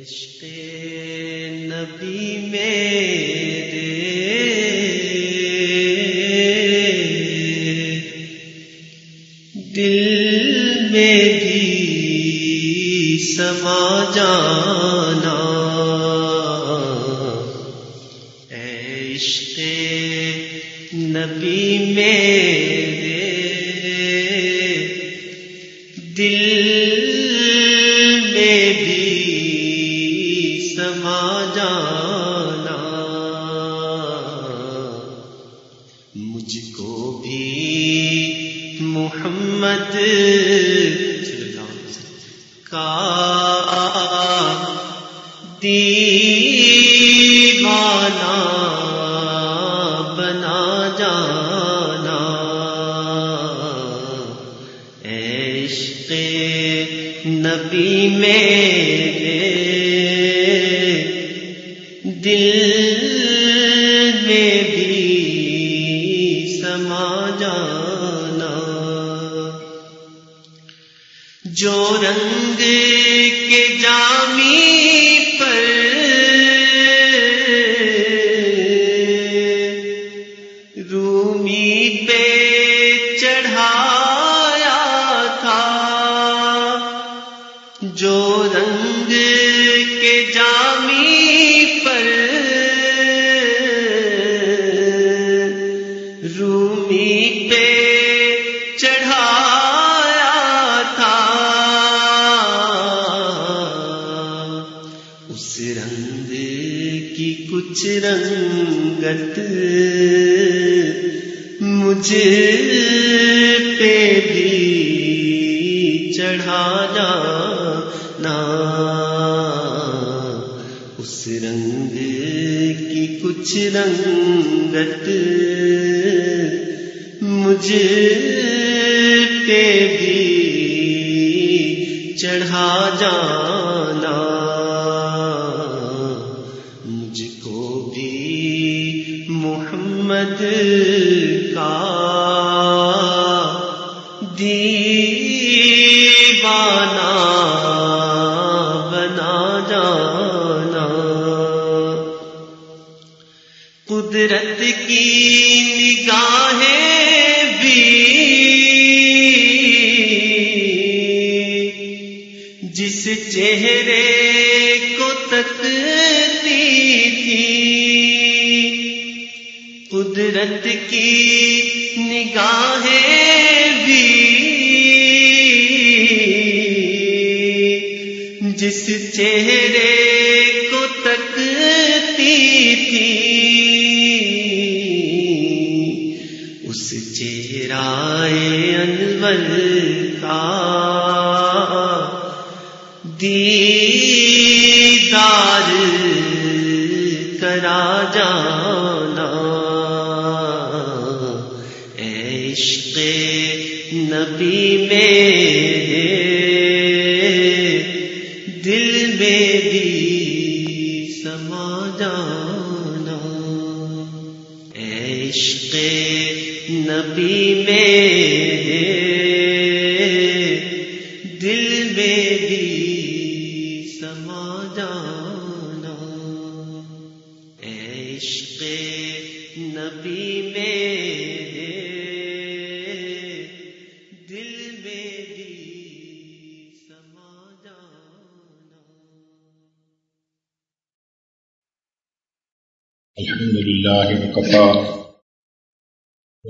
عشق نبی میرے۔ دل میں بھی سما جانا۔ عشق نبی میرے۔ رنگت مجھے پہ بھی چڑھا جانا اس رنگ کی کچھ رنگت مجھے پہ بھی چڑھا جانا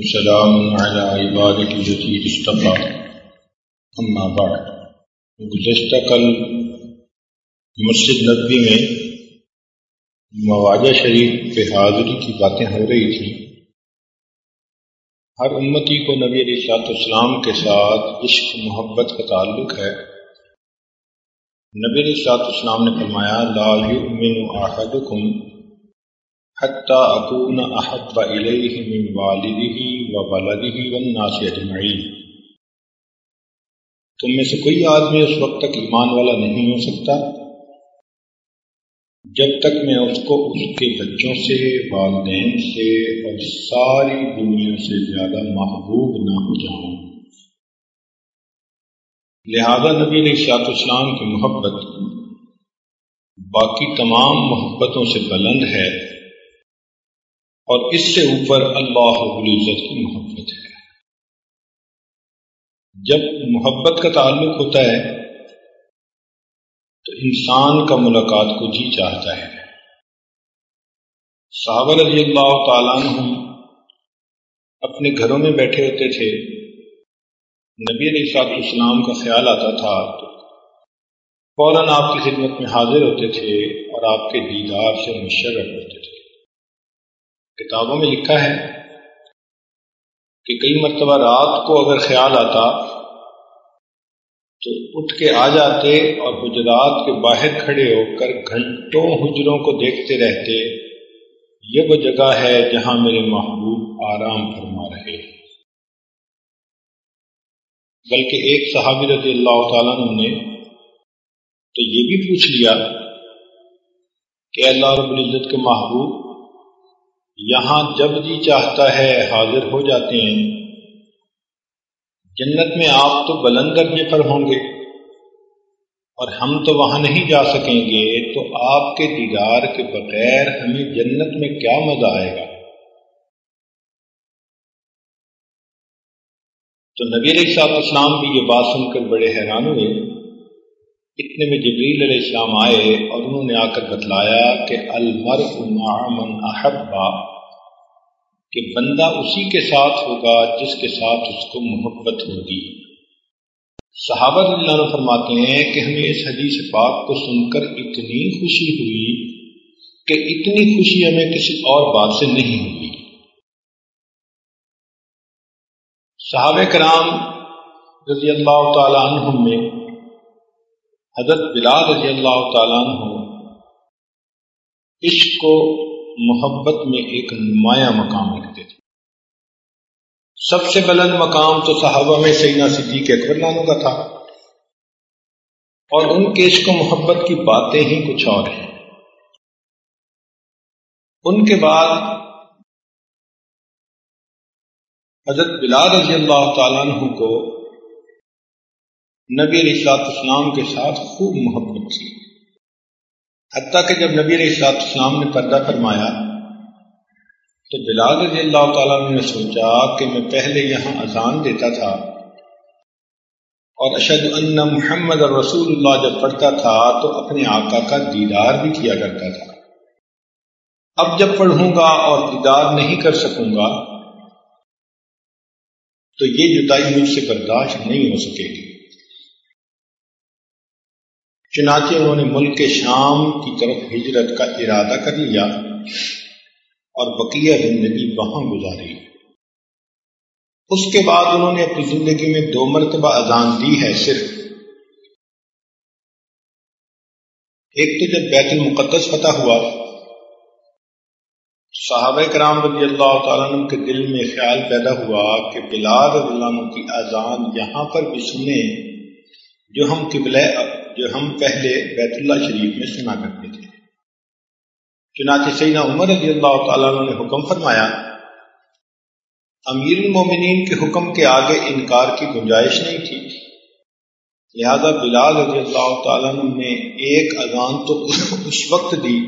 وسلام على عباده الذين اصطفى اما بعد۔ گزشتہ کل مسجد نبی میں مواجہ شریف پہ حاضری کی باتیں ہو رہی تھیں۔ ہر امتی کو نبی علیہ صلاحت اسلام کے ساتھ عشق، محبت کا تعلق ہے۔ نبی علیہ صلاحت اسلام نے فرمایا، لا یؤمن احدکم حتى أكون أحب إليه من والده وولده والناس أجمعين۔ تم میں سے کوئی آدمی اس وقت تک ایمان والا نہیں ہو سکتا۔ جب تک میں اس کو اس کے بچوں سے، والدین سے اور ساری دنیا سے زیادہ محبوب نہ ہو جاؤں۔ لہذا نبی علیہ شاط اسلام کی محبت باقی تمام محبتوں سے بلند ہے۔ اور اس سے اوپر اللہ العزت کی محبت ہے۔ جب محبت کا تعلق ہوتا ہے، تو انسان کا ملاقات کو جی چاہتا ہے۔ صحابہ رضی اللہ تعالیٰ عنہ اپنے گھروں میں بیٹھے ہوتے تھے۔ نبی علیہ صاحب السلام کا خیال آتا تھا تو فوراً آپ کی خدمت میں حاضر ہوتے تھے اور آپ کے دیدار سے مشرف ہوتے تھے۔ کتابوں میں لکھا ہے کہ کئی مرتبہ رات کو اگر خیال آتا تو اٹھ کے آ جاتے اور حجرات کے باہر کھڑے ہو کر گھنٹوں حجروں کو دیکھتے رہتے، یہ وہ جگہ ہے جہاں میرے محبوب آرام فرما رہے۔ بلکہ ایک صحابی رضی اللہ تعالیٰ نے تو یہ بھی پوچھ لیا کہ اللہ رب العزت کے محبوب یہاں جب جی چاہتا ہے حاضر ہو جاتے ہیں۔ جنت میں آپ تو بلند درجے پر ہوں گے۔ اور ہم تو وہاں نہیں جا سکیں گے۔ تو آپ کے دیدار کے بغیر ہمیں جنت میں کیا مزہ آئے گا؟ تو نبی علیہ صاحب اسلام بھی یہ بات سن کر بڑے حیران ہوئے۔ اتنے میں جبریل علیہ السلام آئے اور انہوں نے آ کر بتلایا کہ المر من احبا، کہ بندہ اسی کے ساتھ ہوگا جس کے ساتھ اس کو محبت ہوگی۔ صحابہ اللہ عنہ فرماتے ہیں کہ ہمیں اس حدیث پاک کو سن کر اتنی خوشی ہوئی کہ اتنی خوشی ہمیں کسی اور بات سے نہیں ہوئی۔ صحابہ کرام رضی اللہ تعالیٰ عنہ میں حضرت بلال رضی اللہ تعالیٰ عنہ عشق کو محبت میں ایک نمایاں مقام رکھتے تھے۔ سب سے بلند مقام تو صحابہ میں سیدنا صدیق اکبر لانوں کا تھا۔ اور ان کے عشق و محبت کی باتیں ہی کچھ اور ہیں۔ ان کے بعد حضرت بلال رضی اللہ تعالیٰ عنہ کو نبی علیہ السلاط اسلام کے ساتھ خوب محبت تھی حتیٰ کہ جب نبی علیہ السلاط اسلام نے پردہ فرمایا، تو بلال رضی اللہ تعالیٰ نے سوچا کہ میں پہلے یہاں اذان دیتا تھا اور اشد ان محمد اور رسول اللہ جب پڑھتا تھا، تو اپنے آقا کا دیدار بھی کیا کرتا تھا۔ اب جب پڑھوں گا اور دیدار نہیں کر سکوں گا، تو یہ جدائی مجھ سے برداشت نہیں ہو سکے گی۔ چنانچہ انہوں نے ملک شام کی طرف ہجرت کا ارادہ کر لیا اور بقیہ زندگی وہاں گزاری۔ اس کے بعد انہوں نے اپنی زندگی میں دو مرتبہ اذان دی ہے صرف۔ ایک تو جب بیت المقدس فتح ہوا، صحابہ کرام رضی اللہ تعالیٰ عنہ کے دل میں خیال پیدا ہوا کہ بلاد اللہ عنہ کی اذان یہاں پر بھی سنیں۔ جو ہم قبل جو ہم پہلے بیت اللہ شریف میں سنا کرتے تھے۔ چنانچہ سیدنا عمر رضی اللہ تعالیٰ نے حکم فرمایا، امیر المومنین کے حکم کے آگے انکار کی گنجائش نہیں تھی۔ لہذا بلال رضی اللہ تعالیٰ نے ایک اذان تو اس وقت دی۔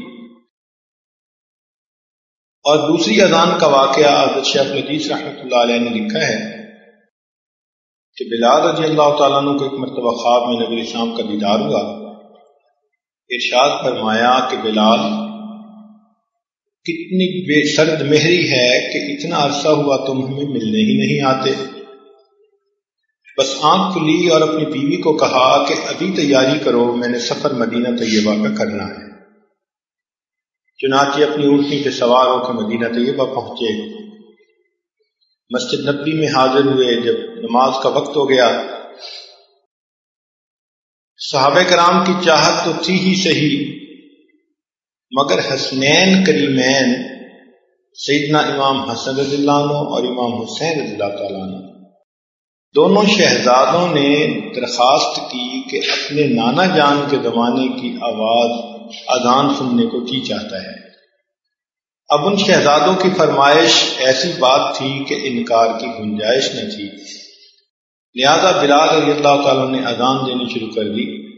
اور دوسری اذان کا واقعہ حضرت شیخ لدیث رحمۃ اللہ علیہ نے لکھا ہے۔ کہ بلال رضی اللہ تعالیٰ کو ایک مرتبہ خواب میں نبی شام کا دیدار ہوا، ارشاد فرمایا کہ بلال، کتنی بے سرد مہری ہے کہ اتنا عرصہ ہوا تم ہمیں ملنے ہی نہیں آتے۔ بس آنکھ کھلی اور اپنی بیوی کو کہا کہ ابھی تیاری کرو، میں نے سفر مدینہ طیبہ کا کرنا ہے۔ چنانچہ اپنی اونٹنی پہ سوار ہو کے مدینہ طیبہ پہنچے۔ مسجد نبی میں حاضر ہوئے، جب نماز کا وقت ہو گیا، صحابہ کرام کی چاہت تو تھی ہی صحیح، مگر حسنین کریمین، سیدنا امام حسن رضی اللہ عنہ اور امام حسین رضی اللہ تعالیٰ عنہ۔ دونوں شہزادوں نے درخواست کی کہ اپنے نانا جان کے زمانے کی آواز اذان سننے کو کی چاہتا ہے۔ اب ان شہزادوں کی فرمائش ایسی بات تھی کہ انکار کی گنجائش نہ تھی۔ لہذا بلال رضی اللہ تعالیٰ نے اذان دینی شروع کر دی۔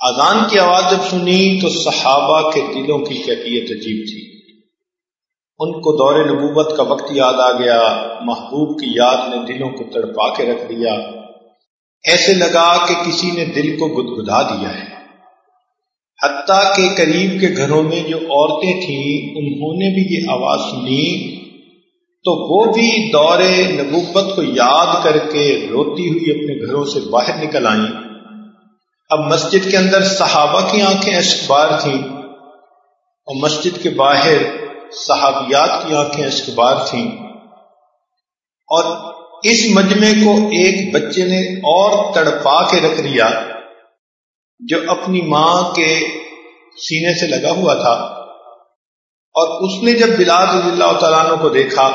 اذان کی آواز جب سنی تو صحابہ کے دلوں کی کیفیت عجیب تھی۔ ان کو دور نبوت کا وقت یاد آ گیا۔ محبوب کی یاد نے دلوں کو تڑپا کے رکھ دیا۔ ایسے لگا کہ کسی نے دل کو گدگدا دیا ہے۔ حتیٰ کہ قریب کے گھروں میں جو عورتیں تھیں، انہوں نے بھی یہ آواز سنی۔ تو وہ بھی دور نبوت کو یاد کر کے روتی ہوئی اپنے گھروں سے باہر نکل آئیں۔ اب مسجد کے اندر صحابہ کی آنکھیں اشکبار تھیں اور مسجد کے باہر صحابیات کی آنکھیں اشکبار تھیں۔ اور اس مجمے کو ایک بچے نے اور تڑپا کے رکھ دیا جو اپنی ماں کے سینے سے لگا ہوا تھا اور اس نے جب بلال رضی اللہ تعالیٰ عنہ کو دیکھا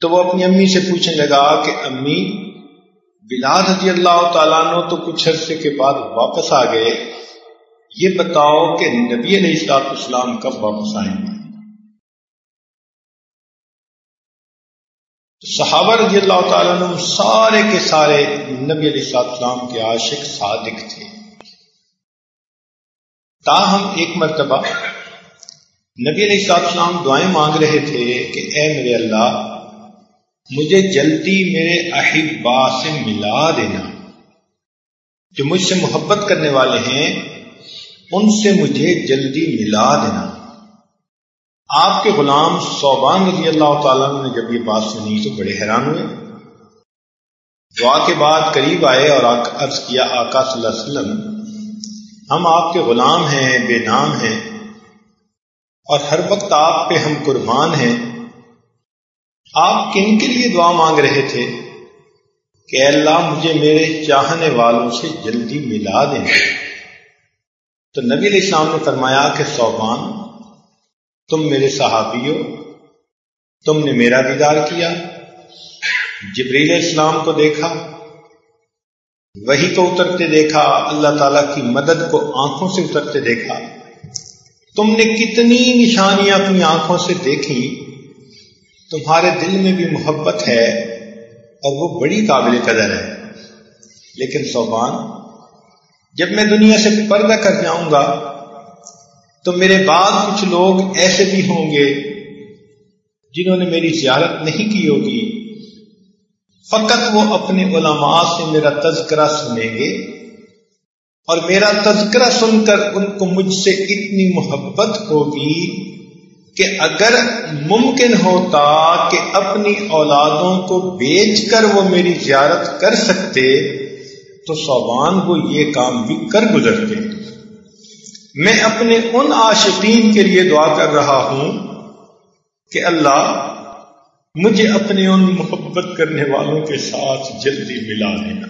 تو وہ اپنی امی سے پوچھنے لگا کہ امی، بلال رضی اللہ تعالیٰ عنہ تو کچھ عرصے کے بعد واپس آ گئے، یہ بتاؤ کہ نبی علیہ السلاط اسلام کب واپس آئیں گے۔ صحابہ رضی اللہ تعالیٰ عنہ سارے کے سارے نبی علیہ السلام کے عاشق صادق تھے۔ تاہم ایک مرتبہ نبی علیہ السلام دعائیں مانگ رہے تھے کہ اے میرے اللہ، مجھے جلدی میرے احبا سے ملا دینا، جو مجھ سے محبت کرنے والے ہیں، ان سے مجھے جلدی ملا دینا۔ آپ کے غلام صوبان رضی اللہ تعالیٰ نے جب یہ بات سنی تو بڑے حیران ہوئے۔ دعا کے بعد قریب آئے اور عرض کیا، آقا صلی اللہ علیہ وسلم، ہم آپ کے غلام ہیں، بے نام ہیں اور ہر وقت آپ پہ ہم قربان ہیں۔ آپ کن کے لیے دعا مانگ رہے تھے؟ کہ اللہ، مجھے میرے چاہنے والوں سے جلدی ملا دیں۔ تو نبی علیہ السلام نے فرمایا کہ صوبان تم میرے صحابی ہو تم نے میرا دیدار کیا۔ جبریل اسلام کو دیکھا، وہی کو اترتے دیکھا، اللہ تعالیٰ کی مدد کو آنکھوں سے اترتے دیکھا۔ تم نے کتنی نشانیاں اپنی آنکھوں سے دیکھی۔ تمہارے دل میں بھی محبت ہے اور وہ بڑی قابل قدر ہے۔ لیکن صوبان، جب میں دنیا سے پردہ کر جاؤں گا تو میرے بعد کچھ لوگ ایسے بھی ہوں گے جنہوں نے میری زیارت نہیں کی ہوگی۔ فقط وہ اپنے علماء سے میرا تذکرہ سنیں گے اور میرا تذکرہ سن کر ان کو مجھ سے اتنی محبت ہوگی کہ اگر ممکن ہوتا کہ اپنی اولادوں کو بیچ کر وہ میری زیارت کر سکتے تو صوبان وہ یہ کام بھی کر گزرتے۔ میں اپنے ان عاشقین کے لیے دعا کر رہا ہوں کہ اللہ مجھے اپنے ان محبت کرنے والوں کے ساتھ جلدی ملا دینا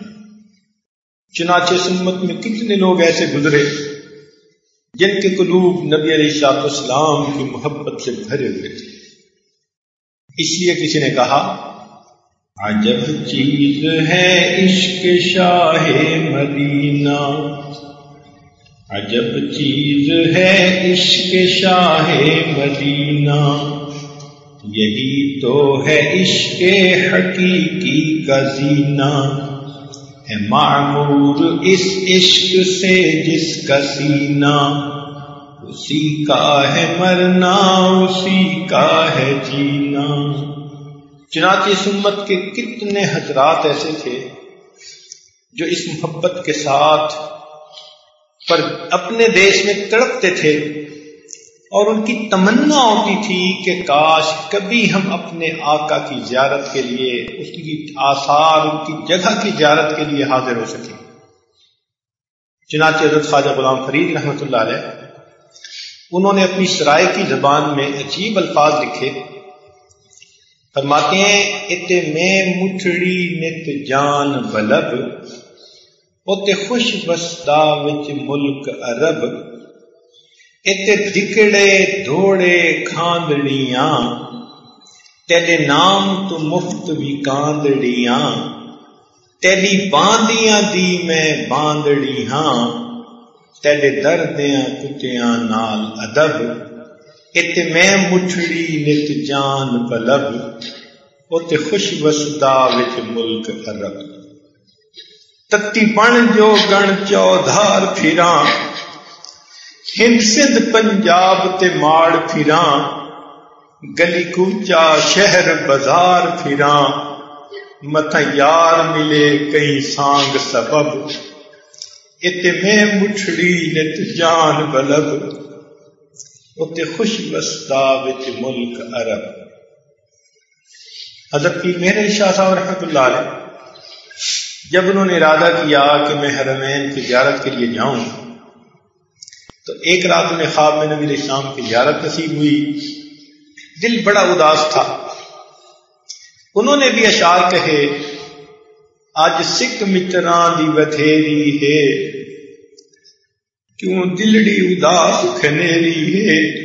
چنانچہ سمت میں کتنے لوگ ایسے گزرے جن کے قلوب نبی علیہ شاط اسلام کی محبت سے بھرے ہوئے تھے۔ اس لیے کسی نے کہا، عجب چیز ہے عشق شاہ مدینہ۔ عجب چیز ہے عشق شاہ مدینہ۔ یہی تو ہے عشق حقیقی کا زینہ ہے معمور اس عشق سے جس کا سینہ۔ اسی کا ہے مرنا، اسی کا ہے جینا۔ چنانچہ سمت کے کتنے حضرات ایسے تھے جو اس محبت کے ساتھ پر اپنے دیش میں تڑپتے تھے اور ان کی تمنا ہوتی تھی کہ کاش کبھی ہم اپنے آقا کی زیارت کے لیے، اس کی آثار، ان کی جگہ کی زیارت کے لیے حاضر ہو سکیں۔ چنانچہ حضرت خواجہ غلام فرید رحمۃ اللہ علیہ، انہوں نے اپنی سرائے کی زبان میں عجیب الفاظ لکھے۔ فرماتے ہیں ات میں مٹھڑی نت جان بلب ات خوش بستا وچ ملک عرب دکڑے دوڑے کھاندڑیاں تیرے نام تو مفت بھی کاندڑیاں تیری باندیاں دی میں باندڑی ہاں تیرے دردیاں کتیاں نال ادب ات میں مٹھڑی نت جان بلب ات خوش وسدا وچ ملک عرب تتی بن جو گن چودھار پھراں ہند سندھ پنجاب تے ماڑ پھراں گلی کوچا شہر بازار پھراں مت یار ملے کئی سانگ سبب۔ ات میں مٹھڑی نت جان بلب۔ ات خوش بستا وچ ملک عرب۔ حضرت میرے شاہ صاحب رحمت اللہ علیہ۔ جب انہوں نے ارادہ کیا کہ میں حرمین کی زیارت کے لیے جاؤں، تو ایک رات میں خواب میں نبی اسلام کی زیارت نصیب ہوئی۔ دل بڑا اداس تھا۔ انہوں نے بھی اشعار کہے اج سکھ متران دی بتھیری ہے۔ کیوں دلڑی اداس کھنیری ہے؟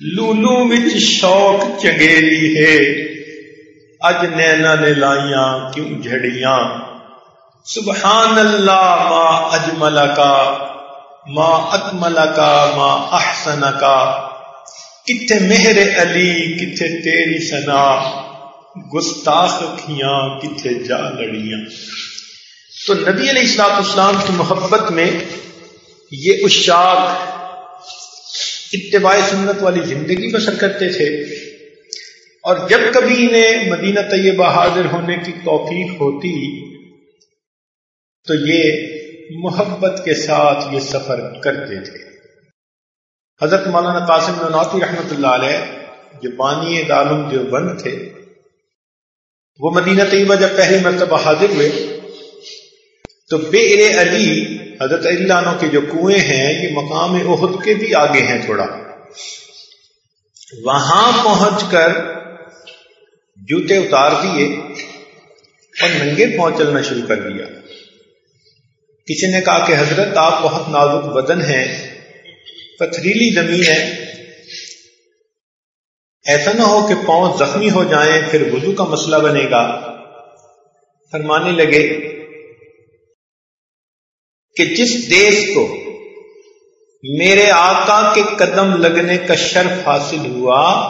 لولو وچ شوق چنگیری ہے۔ اج نینا نے لائیاں کیوں جھڑیاں؟ سبحان اللہ ما اجمل کا ما اکمل کا ما احسن کا کتنے مہر علی کتنے تیری سنا گستاخ کھیاں کتنے جا لڑیاں۔ تو نبی علیہ السلاط اسلام کی محبت میں یہ اشاق اتباع سنت والی زندگی بسر کرتے تھے۔ اور جب کبھی انہیں مدینہ طیبہ حاضر ہونے کی توفیق ہوتی تو یہ محبت کے ساتھ یہ سفر کرتے تھے۔ حضرت مولانا قاسم نوتی رحمۃ اللہ علیہ جو بانی دالم جو بند تھے، وہ مدینہ طیبہ جب پہلی مرتبہ حاضر ہوئے، تو بے علی حضرت اللہ کے جو کنویں ہیں، یہ مقام عہد کے بھی آگے ہیں تھوڑا۔ وہاں پہنچ کر جوتے اتار دیے اور ننگے پہنچ چلنا شروع کر دیا۔ کسی نے کہا کہ حضرت، آپ بہت نازک بدن ہیں، پتھریلی زمین ہے۔ ایسا نہ ہو کہ پاؤں زخمی ہو جائیں، پھر وضو کا مسئلہ بنے گا۔ فرمانے لگے کہ جس دیش کو میرے آقا کے قدم لگنے کا شرف حاصل ہوا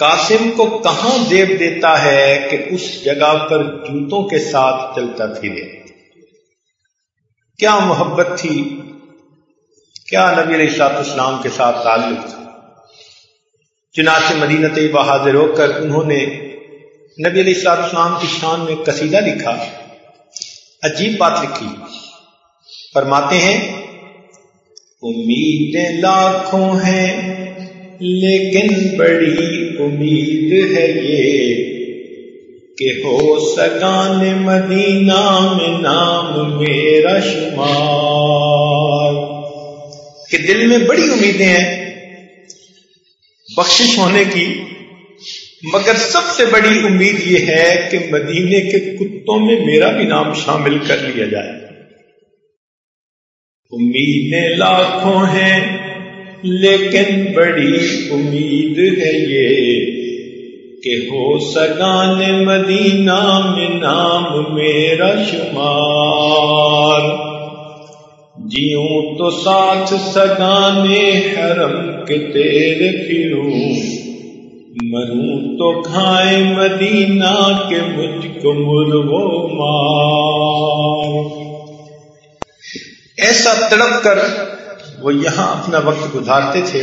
قاسم کو کہاں دیب دیتا ہے کہ اس جگہ پر جوتوں کے ساتھ چلتا پھرے؟ کیا محبت تھی؟ کیا نبی علیہ السلاط اسلام کے ساتھ تعلق تھا؟ چنانچہ مدینہ طیبہ حاضر ہو کر انہوں نے نبی علیہ السلاط اسلام کی شان میں قصیدہ لکھا، عجیب بات لکھی۔ فرماتے ہیں امیدیں لاکھوں ہیں، لیکن بڑی امید ہے یہ کہ ہو سگان مدینہ میں نام میرا شمار۔ کہ دل میں بڑی امیدیں ہیں، بخشش ہونے کی، مگر سب سے بڑی امید یہ ہے کہ مدینے کے کتوں میں میرا بھی نام شامل کر لیا جائے۔ امیدیں لاکھوں ہیں لیکن بڑی امید ہے یہ کہ ہو سگان مدینہ میں نام میرا شمار۔ جیوں تو ساتھ سگانے حرم کے تیرے پھروں، مروں تو کھائے مدینہ کے مجھ کو مرو مار۔ ایسا تڑپ کر وہ یہاں اپنا وقت گزارتے تھے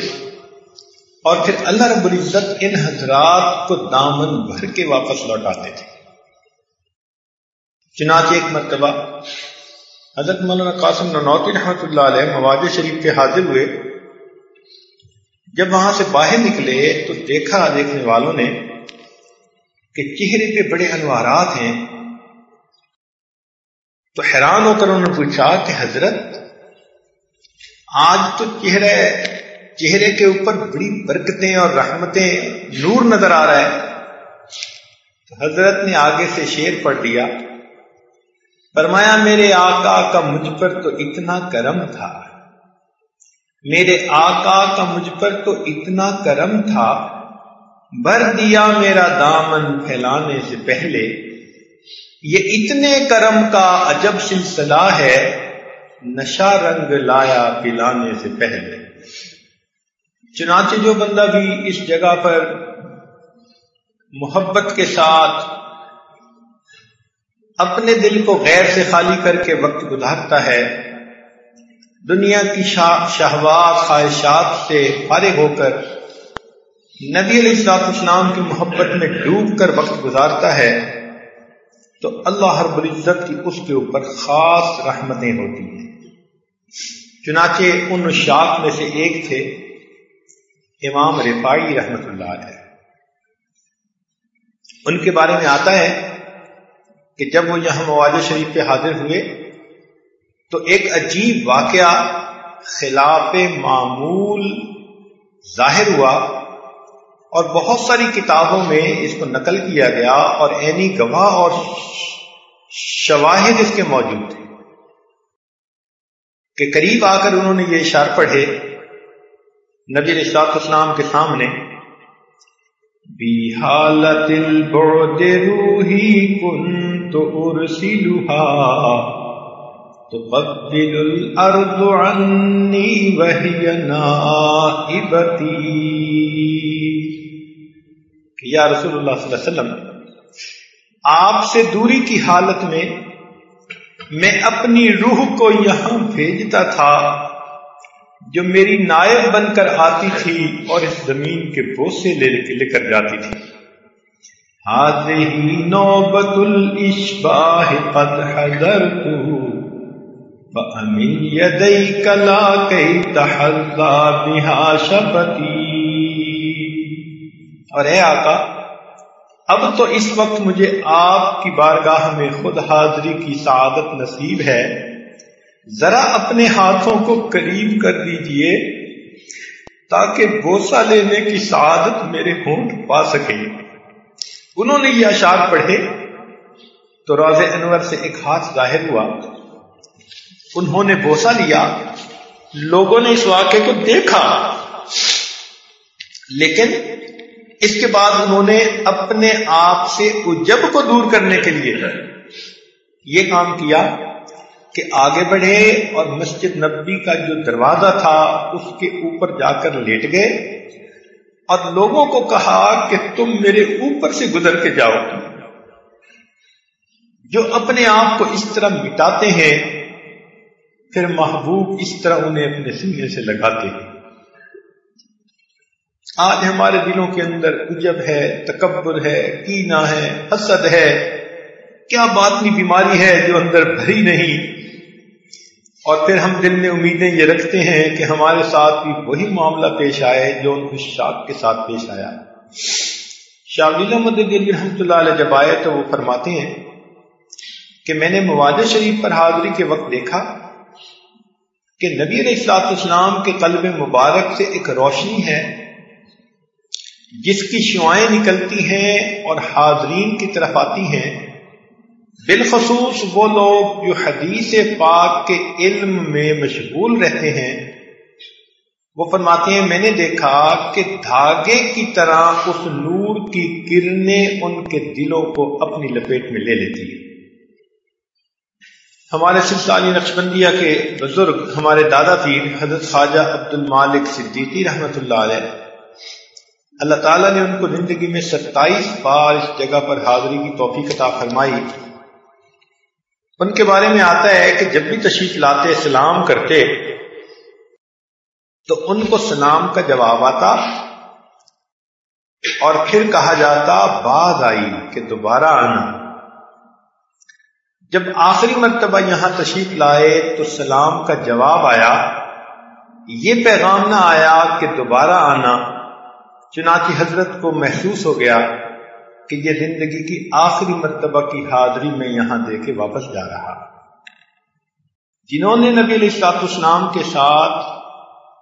اور پھر اللہ رب العزت ان حضرات کو دامن بھر کے واپس لوٹاتے تھے۔ چنانچہ ایک مرتبہ حضرت مولانا قاسم ننوتی رحمۃ اللہ علیہ مواز شریف کے حاضر ہوئے۔ جب وہاں سے باہر نکلے تو دیکھا دیکھنے والوں نے کہ چہرے پہ بڑے انوارات ہیں۔ تو حیران ہو کر انہوں نے پوچھا کہ حضرت آج تو چہرے چہرے کے اوپر بڑی برکتیں اور رحمتیں نور نظر آ رہا ہے۔ تو حضرت نے آگے سے شیر پڑھ دیا فرمایا، میرے آقا کا مجھ پر تو اتنا کرم تھا۔ میرے آقا کا مجھ پر تو اتنا کرم تھا۔ بھر دیا میرا دامن پھیلانے سے پہلے۔ یہ اتنے کرم کا عجب سلسلہ ہے۔ نشا رنگ لایا پلانے سے پہلے۔ چنانچہ جو بندہ بھی اس جگہ پر محبت کے ساتھ اپنے دل کو غیر سے خالی کر کے وقت گزارتا ہے، دنیا کی شہوات خواہشات سے فارغ ہو کر نبی علیہ السلاط اسلام کی محبت میں ڈوب کر وقت گزارتا ہے، تو اللہ ہر العزت کی اس کے اوپر خاص رحمتیں ہوتی ہیں۔ چنانچہ ان شاخ میں سے ایک تھے امام رفائی رحمت اللہ علیہ۔ ان کے بارے میں آتا ہے کہ جب وہ یہاں مواز شریف پہ حاضر ہوئے تو ایک عجیب واقعہ خلاف معمول ظاہر ہوا اور بہت ساری کتابوں میں اس کو نقل کیا گیا اور اینی گواہ اور شواہد اس کے موجود تھے۔ کہ قریب آ کر انہوں نے یہ اشار پڑھے نبی رشاط اسلام کے سامنے بھی حالت روحی کن تو تقبل الارض عني وهي نائبتي کہ یا رسول اللہ صلی اللہ علیہ وسلم، آپ سے دوری کی حالت میں میں اپنی روح کو یہاں بھیجتا تھا، جو میری نائب بن کر آتی تھی اور اس زمین کے بوسے لے لے کر جاتی تھی۔ هذه نوبت الاشباہ قد حضرتو کلا کئی شپتی اور اے آقا اب تو اس وقت مجھے آپ کی بارگاہ میں خود حاضری کی سعادت نصیب ہے۔ ذرا اپنے ہاتھوں کو قریب کر دیجیے تاکہ بوسا لینے کی سعادت میرے ہونٹ پا سکے۔ انہوں نے یہ اشار پڑھے۔ تو روز انور سے ایک ہاتھ ظاہر ہوا۔ انہوں نے بوسا لیا۔ لوگوں نے اس واقعے کو دیکھا۔ لیکن اس کے بعد انہوں نے اپنے آپ سے اجب کو دور کرنے کے لیے یہ کام کیا کہ آگے بڑھے اور مسجد نبی کا جو دروازہ تھا اس کے اوپر جا کر لیٹ گئے اور لوگوں کو کہا کہ تم میرے اوپر سے گزر کے جاؤ۔ جو اپنے آپ کو اس طرح مٹاتے ہیں، پھر محبوب اس طرح انہیں اپنے سینے سے لگاتے ہیں۔ آج ہمارے دلوں کے اندر عجب ہے، تکبر ہے کینا ہے، حسد ہے۔ کیا باطنی بیماری ہے جو اندر بھری نہیں؟ اور پھر ہم دل میں امیدیں یہ رکھتے ہیں کہ ہمارے ساتھ بھی وہی معاملہ پیش آئے جو ان کو شاخ کے ساتھ پیش آیا۔ شاہ مدد رحمۃ اللہ علیہ جب آئے تو وہ فرماتے ہیں کہ میں نے مواز شریف پر حاضری کے وقت دیکھا کہ نبی علیہ السلاط اسلام کے قلب مبارک سے ایک روشنی ہے۔ جس کی شعائیں نکلتی ہیں اور حاضرین کی طرف آتی ہیں، بالخصوص وہ لوگ جو حدیث پاک کے علم میں مشغول رہتے ہیں، وہ فرماتے ہیں، میں نے دیکھا کہ دھاگے کی طرح اس نور کی کرنیں ان کے دلوں کو اپنی لپیٹ میں لے لیتی ہیں۔ ہمارے سلسلہ نقشبندیہ کے بزرگ ہمارے دادا پیر حضرت خواجہ عبد المالک صدیقی رحمۃ اللہ علیہ اللہ تعالیٰ نے ان کو زندگی میں ستائیس بار اس جگہ پر حاضری کی توفیق عطا فرمائی۔ ان کے بارے میں آتا ہے کہ جب بھی تشریف لاتے، سلام کرتے، تو ان کو سلام کا جواب آتا اور پھر کہا جاتا، بعد آئی کہ دوبارہ آنا۔ جب آخری مرتبہ یہاں تشریف لائے تو سلام کا جواب آیا۔ یہ پیغام نہ آیا کہ دوبارہ آنا۔ چنانچہ حضرت کو محسوس ہو گیا کہ یہ زندگی کی آخری مرتبہ کی حاضری میں یہاں دے کے واپس جا رہا۔ جنہوں نے نبی علیہ السلاط اسلام کے ساتھ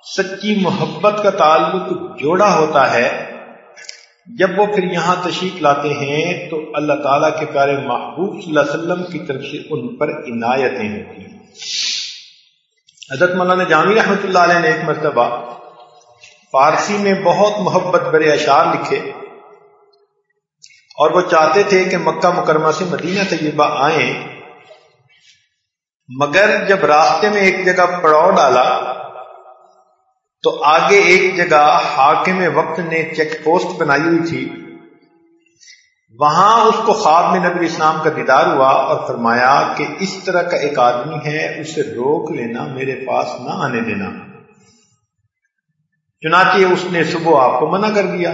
سچی محبت کا تعلق جوڑا ہوتا ہے، جب وہ پھر یہاں تشریف لاتے ہیں تو اللہ تعالیٰ کے پیارے محبوب صلی اللہ علیہ وسلم کی طرف سے ان پر عنایتیں ہوتی ہیں۔ حضرت مولانا جامع رحمۃ اللہ علیہ نے ایک مرتبہ فارسی میں بہت محبت برے اشعار لکھے اور وہ چاہتے تھے کہ مکہ مکرمہ سے مدینہ طیبہ آئیں، مگر جب راستے میں ایک جگہ پڑاؤ ڈالا تو آگے ایک جگہ حاکم وقت نے چیک پوسٹ بنائی ہوئی تھی۔ وہاں اس کو خواب میں نبی اسلام کا دیدار ہوا اور فرمایا کہ اس طرح کا ایک آدمی ہے، اسے روک لینا، میرے پاس نہ آنے دینا۔ چنانچہ اس نے صبح آپ کو منع کر دیا۔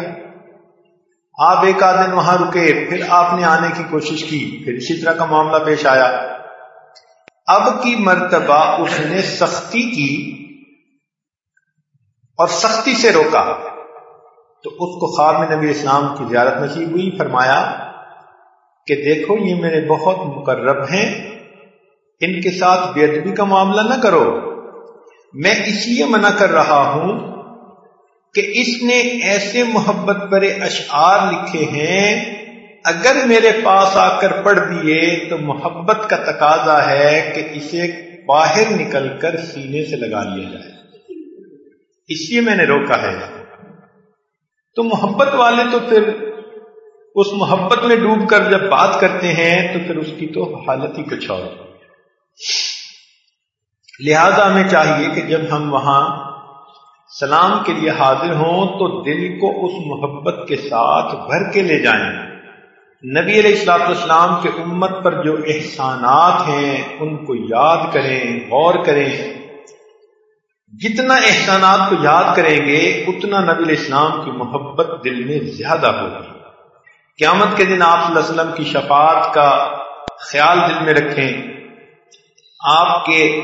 آپ ایک آدھ دن وہاں رکے، پھر آپ نے آنے کی کوشش کی، پھر اسی طرح کا معاملہ پیش آیا۔ اب کی مرتبہ اس نے سختی کی اور سختی سے روکا۔ تو اس کو خواب میں نبی اسلام کی زیارت نصیب ہوئی، فرمایا کہ دیکھو، یہ میرے بہت مقرب ہیں۔ ان کے ساتھ بے ادبی کا معاملہ نہ کرو۔ میں اس لیے منع کر رہا ہوں کہ اس نے ایسے محبت برے اشعار لکھے ہیں، اگر میرے پاس آ کر پڑھ دیے تو محبت کا تقاضا ہے کہ اسے باہر نکل کر سینے سے لگا لیا جائے۔ اس لیے میں نے روکا ہے۔ تو محبت والے تو پھر اس محبت میں ڈوب کر جب بات کرتے ہیں تو پھر اس کی تو حالت ہی کچھ اور لہذا ہمیں چاہیے کہ جب ہم وہاں سلام کے لیے حاضر ہوں تو دل کو اس محبت کے ساتھ بھر کے لے جائیں۔ نبی علیہ السلاط اسلام کے امت پر جو احسانات ہیں، ان کو یاد کریں، غور کریں۔ جتنا احسانات کو یاد کریں گے، اتنا نبی الاسلام کی محبت دل میں زیادہ ہوگی۔ قیامت کے دن آپ صلی اللہ علیہ وسلم کی شفاعت کا خیال دل میں رکھیں۔ آپ کے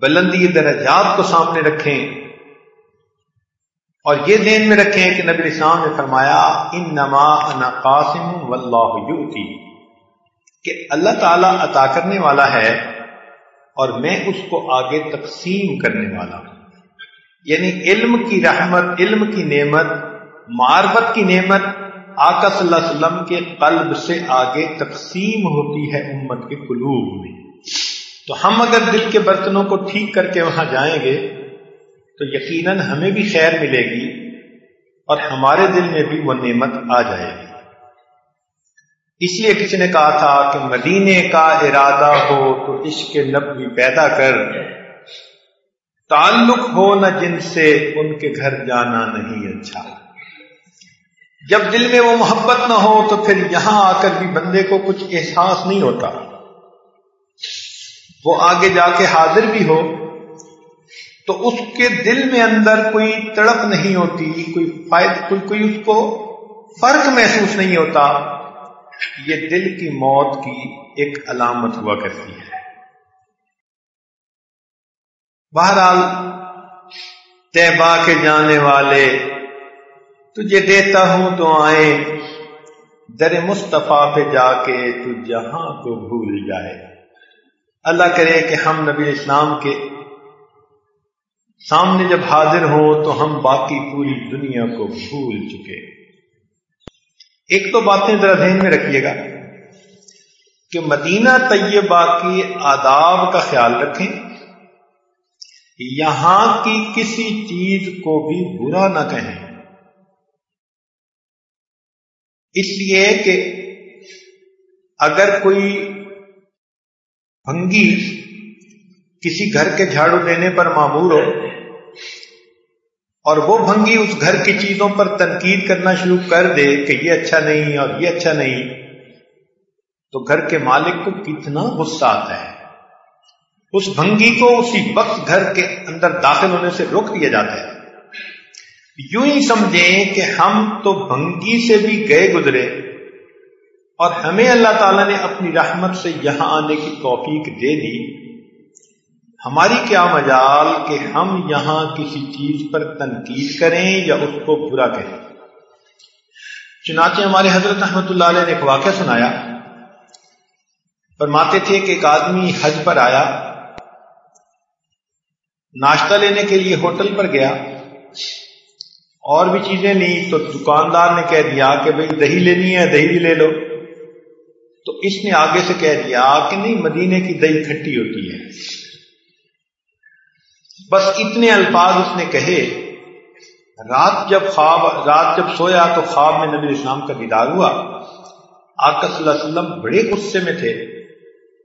بلندی درجات کو سامنے رکھیں۔ اور یہ ذہن میں رکھیں کہ نبی الاسلام نے فرمایا ان نما انا قاسم و اللہ کہ اللہ تعالی عطا کرنے والا ہے اور میں اس کو آگے تقسیم کرنے والا ہوں۔ یعنی علم کی رحمت، علم کی نعمت معربت کی نعمت آقا صلی اللہ علیہ وسلم کے قلب سے آگے تقسیم ہوتی ہے امت کے قلوب میں۔ تو ہم اگر دل کے برتنوں کو ٹھیک کر کے وہاں جائیں گے تو یقیناً ہمیں بھی خیر ملے گی اور ہمارے دل میں بھی وہ نعمت آ جائے گی۔ اس لیے کسی نے کہا تھا کہ مدینے کا ارادہ ہو تو عشق نبوی پیدا کر۔ تعلق ہو نہ جن سے ان کے گھر جانا نہیں اچھا۔ جب دل میں وہ محبت نہ ہو تو پھر یہاں آ کر بھی بندے کو کچھ احساس نہیں ہوتا۔ وہ آگے جا کے حاضر بھی ہو تو اس کے دل میں اندر کوئی تڑپ نہیں ہوتی، کوئی فائد، کوئی کوئی اس کو فرق محسوس نہیں ہوتا۔ یہ دل کی موت کی ایک علامت ہوا کرتی ہے۔ بہرحال تیبا کے جانے والے، تجھے دیتا ہوں تو آئے در مصطفیٰ پہ جا کے تو جہاں کو بھول جائے۔ اللہ کرے کہ ہم نبی اسلام کے سامنے جب حاضر ہوں تو ہم باقی پوری دنیا کو بھول چکے۔ ایک تو باتیں ذرا ذہن میں رکھیے گا کہ مدینہ طیبہ کی آداب کا خیال رکھیں۔ یہاں کی کسی چیز کو بھی برا نہ کہیں۔ اس لیے کہ اگر کوئی بھنگی کسی گھر کے جھاڑو دینے پر معمور ہو اور وہ بھنگی اس گھر کی چیزوں پر تنقید کرنا شروع کر دے کہ یہ اچھا نہیں اور یہ اچھا نہیں، تو گھر کے مالک کو کتنا غصہ آتا ہے۔ اس بھنگی کو اسی وقت گھر کے اندر داخل ہونے سے روک دیا جاتا ہے۔ یوں ہی سمجھیں کہ ہم تو بھنگی سے بھی گئے گزرے اور ہمیں اللہ تعالیٰ نے اپنی رحمت سے یہاں آنے کی توفیق دے دی۔ ہماری کیا مجال کہ ہم یہاں کسی چیز پر تنقید کریں یا اس کو برا کہیں؟ چنانچہ ہمارے حضرت احمد اللہ علیہ نے ایک واقعہ سنایا۔ فرماتے تھے کہ ایک آدمی حج پر آیا، ناشتہ لینے کے لیے ہوٹل پر گیا۔ اور بھی چیزیں لی تو دکاندار نے کہہ دیا کہ بھئی دہی لینی ہے، دہی بھی لے لو۔ تو اس نے آگے سے کہہ دیا کہ نہیں، مدینے کی دہی کھٹی ہوتی ہے۔ بس اتنے الفاظ اس نے کہے۔ رات جب خواب، رات جب سویا تو خواب میں نبی اسلام کا دیدار ہوا۔ آقا صلی اللہ علیہ وسلم بڑے غصے میں تھے۔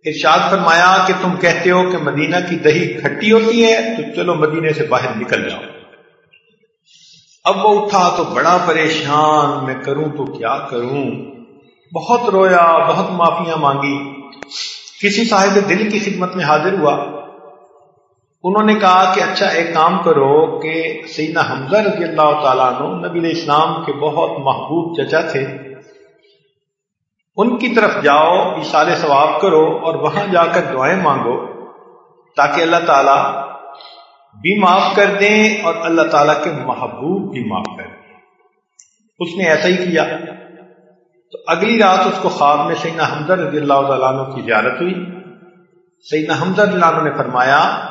ارشاد فرمایا کہ تم کہتے ہو کہ مدینہ کی دہی کھٹی ہوتی ہے، تو چلو مدینے سے باہر نکل جاؤ۔ اب وہ اٹھا تو بڑا پریشان، میں کروں تو کیا کروں؟ بہت رویا، بہت معافیاں مانگی۔ کسی صاحب دل کی خدمت میں حاضر ہوا۔ انہوں نے کہا کہ اچھا ایک کام کرو کہ سیدنا حمزہ رضی اللہ تعالیٰ عنہ نبی علیہ السلام کے بہت محبوب چچا تھے۔ ان کی طرف جاؤ، اشارے ثواب کرو اور وہاں جا کر دعائیں مانگو تاکہ اللہ تعالیٰ بھی معاف کر دیں اور اللہ تعالیٰ کے محبوب بھی معاف کر دیں۔ اس نے ایسا ہی کیا۔ تو اگلی رات اس کو خواب میں سیدنا حمزہ رضی اللہ تعالیٰ عنہ کی زیارت ہوئی۔ سیدنا حمزہ رضی اللہ عنہ نے فرمایا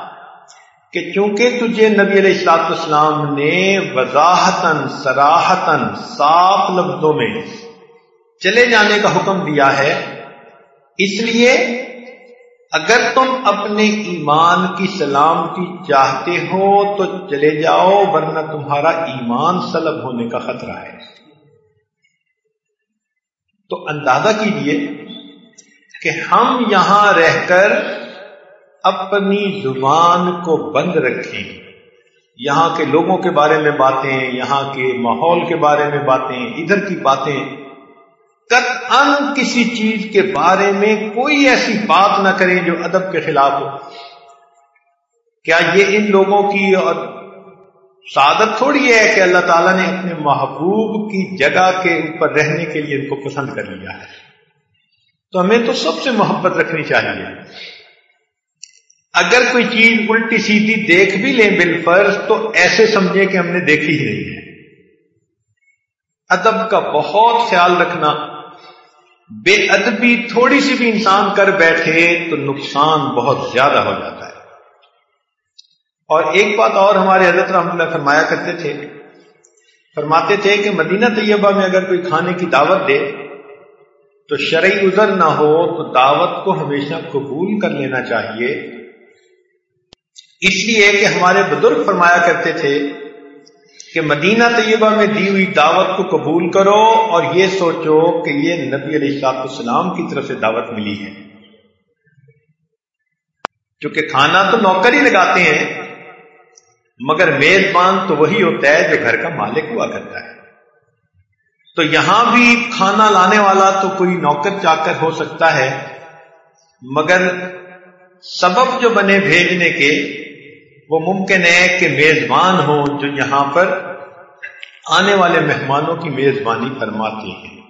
کہ چونکہ تجھے نبی علیہ السلاط اسلام نے وضاحتاً سراہتاً صاف لفظوں میں چلے جانے کا حکم دیا ہے، اس لیے اگر تم اپنے ایمان کی سلامتی چاہتے ہو تو چلے جاؤ، ورنہ تمہارا ایمان سلب ہونے کا خطرہ ہے۔ تو اندازہ کیجیے کہ ہم یہاں رہ کر اپنی زبان کو بند رکھیں۔ یہاں کے لوگوں کے بارے میں باتیں، یہاں کے ماحول کے بارے میں باتیں، ادھر کی باتیں۔ ان کسی چیز کے بارے میں کوئی ایسی بات نہ کریں جو ادب کے خلاف ہو۔ کیا یہ ان لوگوں کی اور سعادت تھوڑی ہے کہ اللہ تعالیٰ نے اپنے محبوب کی جگہ کے اوپر رہنے کے لیے ان کو پسند کر لیا ہے؟ تو ہمیں تو سب سے محبت رکھنی چاہیے۔ اگر کوئی چیز الٹی سیدھی دیکھ بھی لیں بالفرض تو ایسے سمجھے کہ ہم نے دیکھی ہی نہیں ہے۔ ادب کا بہت خیال رکھنا۔ بے ادبی تھوڑی سی بھی انسان کر بیٹھے تو نقصان بہت زیادہ ہو جاتا ہے۔ اور ایک بات اور ہمارے حضرت رحمۃ اللہ فرمایا کرتے تھے۔ فرماتے تھے کہ مدینہ طیبہ میں اگر کوئی کھانے کی دعوت دے، تو شرعی عذر نہ ہو، تو دعوت کو ہمیشہ قبول کر لینا چاہیے۔ اس لیے کہ ہمارے بزرگ فرمایا کرتے تھے کہ مدینہ طیبہ میں دی ہوئی دعوت کو قبول کرو اور یہ سوچو کہ یہ نبی علیہ السلاط السلام کی طرف سے دعوت ملی ہے۔ کیونکہ کھانا تو نوکر ہی لگاتے ہیں، مگر میزبان تو وہی ہوتا ہے جو گھر کا مالک ہوا کرتا ہے۔ تو یہاں بھی کھانا لانے والا تو کوئی نوکر چا کر ہو سکتا ہے، مگر سبب جو بنے بھیجنے کے وہ ممکن ہے کہ میزبان ہو جو یہاں پر آنے والے مہمانوں کی میزبانی فرماتے ہیں۔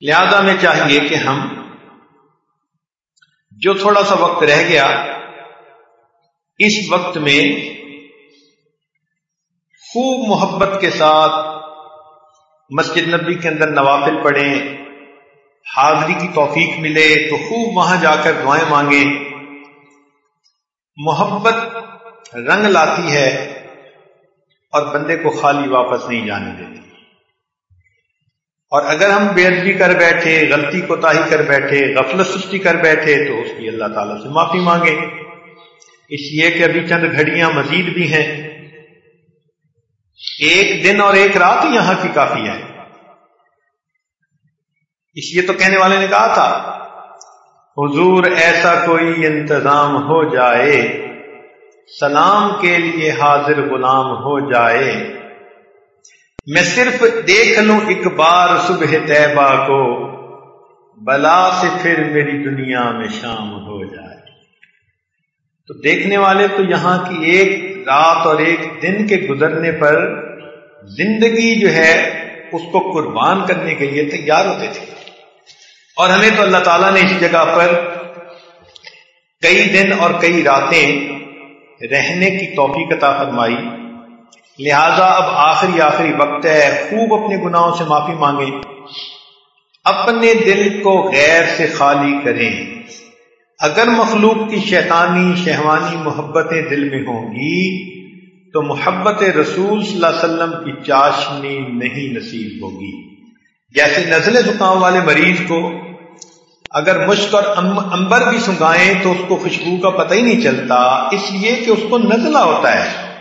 لہذا میں چاہیے کہ ہم جو تھوڑا سا وقت رہ گیا، اس وقت میں خوب محبت کے ساتھ مسجد نبی کے اندر نوافل پڑھیں، حاضری کی توفیق ملے تو خوب وہاں جا کر دعائیں مانگیں۔ محبت رنگ لاتی ہے اور بندے کو خالی واپس نہیں جانے دیتی۔ اور اگر ہم بے ادبی کر بیٹھے، غلطی کو تاہی کر بیٹھے، غفلت سستی کر بیٹھے، تو اس کی اللہ تعالیٰ سے معافی مانگے۔ اس لیے کہ ابھی چند گھڑیاں مزید بھی ہیں۔ ایک دن اور ایک رات یہاں کی کافی ہے۔ اس لیے تو کہنے والے نے کہا تھا حضور ایسا کوئی انتظام ہو جائے، سلام کے لیے حاضر غلام ہو جائے۔ میں صرف دیکھ لوں ایک بار صبح طیبہ کو، بلا سے پھر میری دنیا میں شام ہو جائے۔ تو دیکھنے والے تو یہاں کی ایک رات اور ایک دن کے گزرنے پر زندگی جو ہے، اس کو قربان کرنے کے لیے تیار ہوتے تھے۔ اور ہمیں تو اللہ تعالیٰ نے اس جگہ پر کئی دن اور کئی راتیں رہنے کی توفیق عطا فرمائی۔ لہذا اب آخری آخری وقت ہے، خوب اپنے گناہوں سے معافی مانگیں۔ اپنے دل کو غیر سے خالی کریں۔ اگر مخلوق کی شیطانی، شہوانی محبتیں دل میں ہوں گی، تو محبت رسول صلی اللہ علیہ وسلم کی چاشنی نہیں نصیب ہوگی۔ جیسے نزلے زکام والے مریض کو اگر مشک اور امبر بھی سنگائیں تو اس کو خوشبو کا پتہ ہی نہیں چلتا، اس لیے کہ اس کو نزلہ ہوتا ہے۔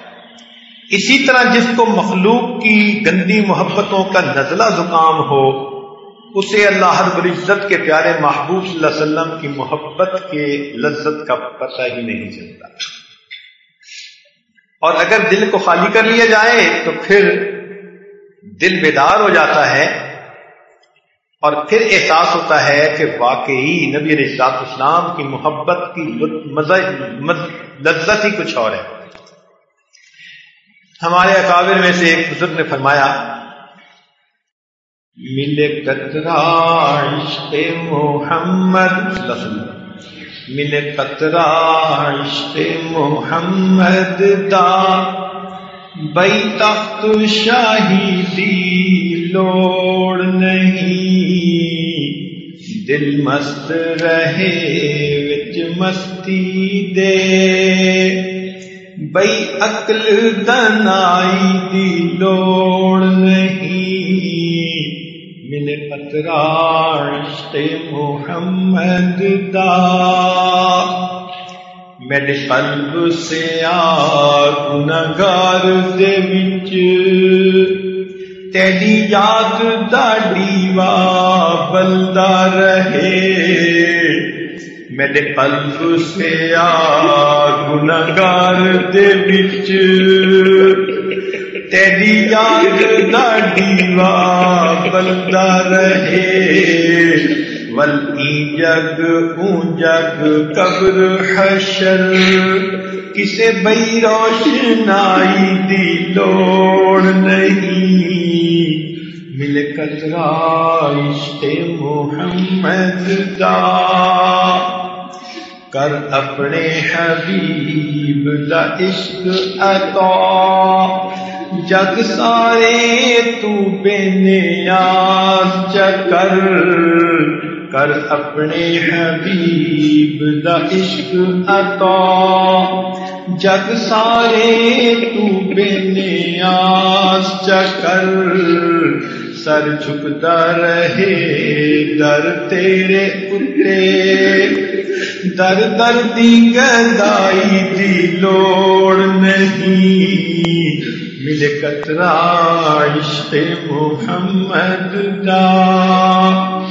اسی طرح جس کو مخلوق کی گندی محبتوں کا نزلہ زکام ہو، اسے اللہ ہر العزت کے پیارے محبوب صلی اللہ علیہ وسلم کی محبت کے لذت کا پتہ ہی نہیں چلتا۔ اور اگر دل کو خالی کر لیا جائے تو پھر دل بیدار ہو جاتا ہے۔ اور پھر احساس ہوتا ہے کہ واقعی نبی علیہ السلاط اسلام کی محبت کی لذت ہی کچھ اور ہے۔ ہمارے اکابر میں سے ایک بزرگ نے فرمایا مل قطرا عشق محمد مل قطرا عشق محمد دا بئی تخت شاہی دی لوڑ نہیں۔ دل مست رہے، وچ مستی دے۔ بئی عقل دنائی دی لوڑ نہیں۔ مل عشق محمد دا۔ میرے قلب سے آگار دے وچ۔ تیری یاد دا ڈیوا بلدا رہے۔ میرے قلب سے آگار دے بچ۔ تیری یاد دا ڈیوا بلدا رہے۔ ول جگ اون جگ قبر حشر، کسے بئی روشنائی دی لوڑ نہیں۔ مل کترا عشق محمد دا۔ کر اپنے حبیب دا عشق عطا۔ جگ سارے تو بے نیاز چکر۔ کر اپنے حبیب دا عشق عطا۔ جگ سارے تو بے نیاز چکر، سر جھکتا رہے در تیرے اٹھے۔ در در دی گدائی دی لوڑ نہیں۔ ملے کترا عشق محمد دا۔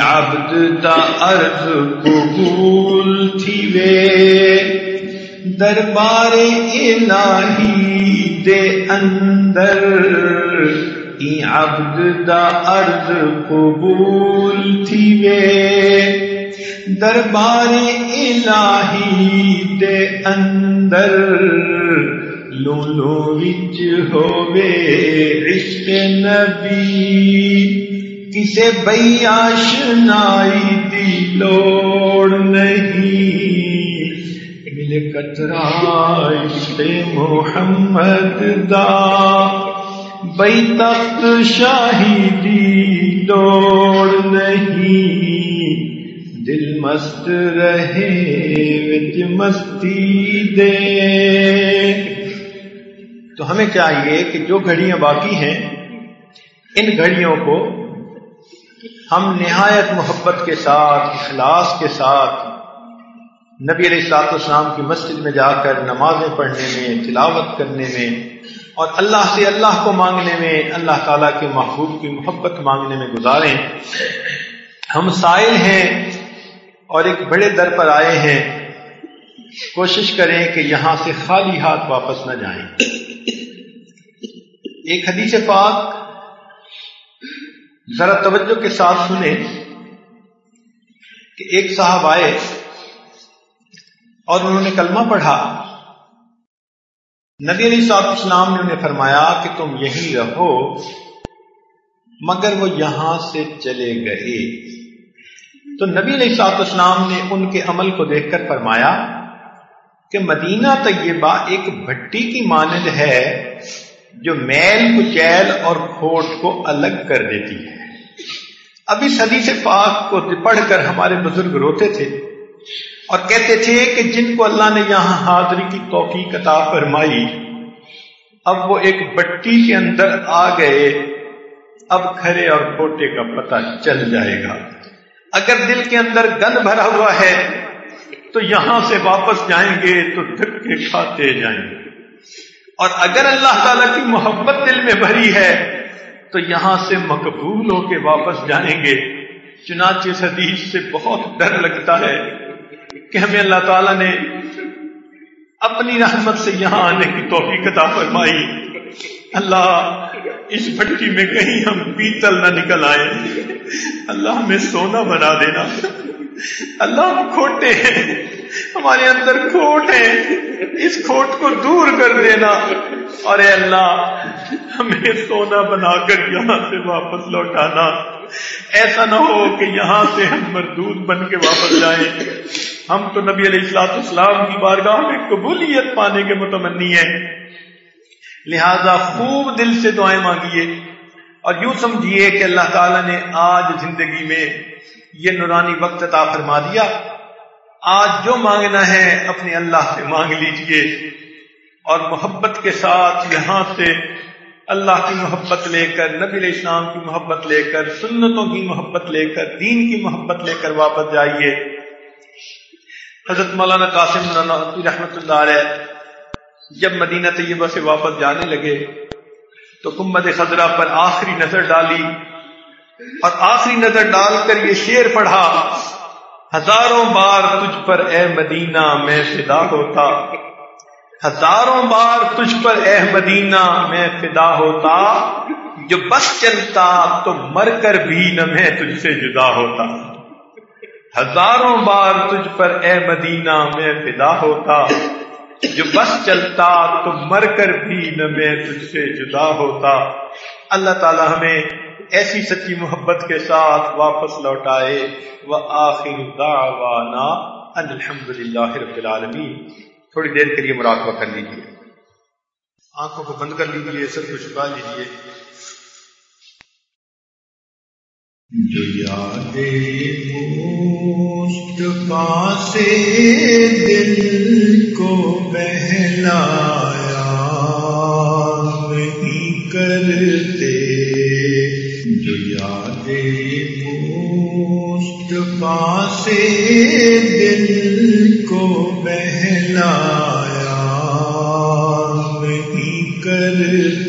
عبد دا عرض قبول تھی وے۔ دربار الہی دے اندر ای عبد دا عرض قبول تھی وے۔ دربار الہی دے اندر لولو وچ ہووے عشق نبی۔ کسے بئی آشنائی دی لوڑ نہیں۔ مل کترا محمد دا۔ بئی تخت شاہی دی لوڑ نہیں۔ دل مست رہے وچ مستی دے۔ تو ہمیں چاہیے کہ جو گھڑیاں باقی ہیں، ان گھڑیوں کو ہم نہایت محبت کے ساتھ، اخلاص کے ساتھ نبی علیہ سات اسلام کی مسجد میں جا کر نمازیں پڑھنے میں، تلاوت کرنے میں اور اللہ سے اللہ کو مانگنے میں، اللہ تعالیٰ کے محبوب کی محبت مانگنے میں گزاریں۔ ہم سائل ہیں اور ایک بڑے در پر آئے ہیں۔ کوشش کریں کہ یہاں سے خالی ہاتھ واپس نہ جائیں۔ ایک حدیث پاک ذرا توجہ کے ساتھ سنیں کہ ایک صاحب آئے اور انہوں نے کلمہ پڑھا۔ نبی علی صاحب اسلام نے انہیں فرمایا کہ تم یہی رہو، مگر وہ یہاں سے چلے گئے۔ تو نبی علیہ صاحب اسلام نے ان کے عمل کو دیکھ کر فرمایا کہ مدینہ طیبہ ایک بھٹی کی مانند ہے۔ جو میل کچیل اور کھوٹ کو الگ کر دیتی ہے۔ ابھی صدی سے پاک کو پڑھ کر ہمارے بزرگ روتے تھے اور کہتے تھے کہ جن کو اللہ نے یہاں حاضری کی توفیق عطا فرمائی، اب وہ ایک بٹی کے اندر آ گئے۔ اب کھرے اور کھوٹے کا پتہ چل جائے گا۔ اگر دل کے اندر گند بھرا ہوا ہے تو یہاں سے واپس جائیں گے تو دھکے کھاتے جائیں گے۔ اور اگر اللہ تعالی کی محبت دل میں بھری ہے، تو یہاں سے مقبول ہو کے واپس جائیں گے۔ چنانچہ اس حدیث سے بہت ڈر لگتا ہے کہ ہمیں اللہ تعالی نے اپنی رحمت سے یہاں آنے کی توفیق عطا فرمائی۔ اللہ اس بھٹی میں کہیں ہم پیتل نہ نکل آئے۔ اللہ ہمیں سونا بنا دینا۔ اللہ ہم کھوٹے ہیں۔ ہمارے اندر کھوٹ ہے اس کھوٹ کو دور کر دینا۔ اور اے اللہ، ہمیں سونا بنا کر یہاں سے واپس لوٹانا۔ ایسا نہ ہو کہ یہاں سے ہم مردود بن کے واپس جائیں۔ ہم تو نبی علیہ السلاط اسلام کی بارگاہ میں قبولیت پانے کے متمنی ہیں۔ لہذا خوب دل سے دعائیں مانگیے اور یوں سمجھیے کہ اللہ تعالیٰ نے آج زندگی میں یہ نورانی وقت عطا فرما دیا۔ آج جو مانگنا ہے اپنے اللہ سے مانگ لیجیے اور محبت کے ساتھ یہاں سے اللہ کی محبت لے کر، نبی علیہ السلام کی محبت لے کر، سنتوں کی محبت لے کر، دین کی محبت لے کر واپس جائیے۔ حضرت مولانا قاسم رحمت اللہ علیہ جب مدینہ طیبہ سے واپس جانے لگے تو کمبد خزرہ پر آخری نظر ڈالی اور آخری نظر ڈال کر یہ شیر پڑھا، ہزاروں بار تجھ پر اے مدینہ میں فدا ہوتا، ہزاروں بار تجھ پر اے مدینہ میں فدا ہوتا، جو بس چلتا تو مر کر بھی نہ میں تجھ سے جدا ہوتا، ہزاروں بار تجھ پر اے مدینہ میں فدا ہوتا جو بس چلتا تو مر کر بھی نہ میں تجھ سے جدا ہوتا۔ اللہ تعالی ہمیں ایسی سچی محبت کے ساتھ واپس لوٹائے۔ وہ آخر دعوانا الحمد للہ رب العالمین۔ تھوڑی دیر کے لیے مراقبہ کر لیجیے آنکھوں کو بند کر لیجیے سب کو چھپا لیجیے جو یاد سے دل کو بہلایا نہیں کرتے۔ سے دل کو بہلایا نہیں کرتے۔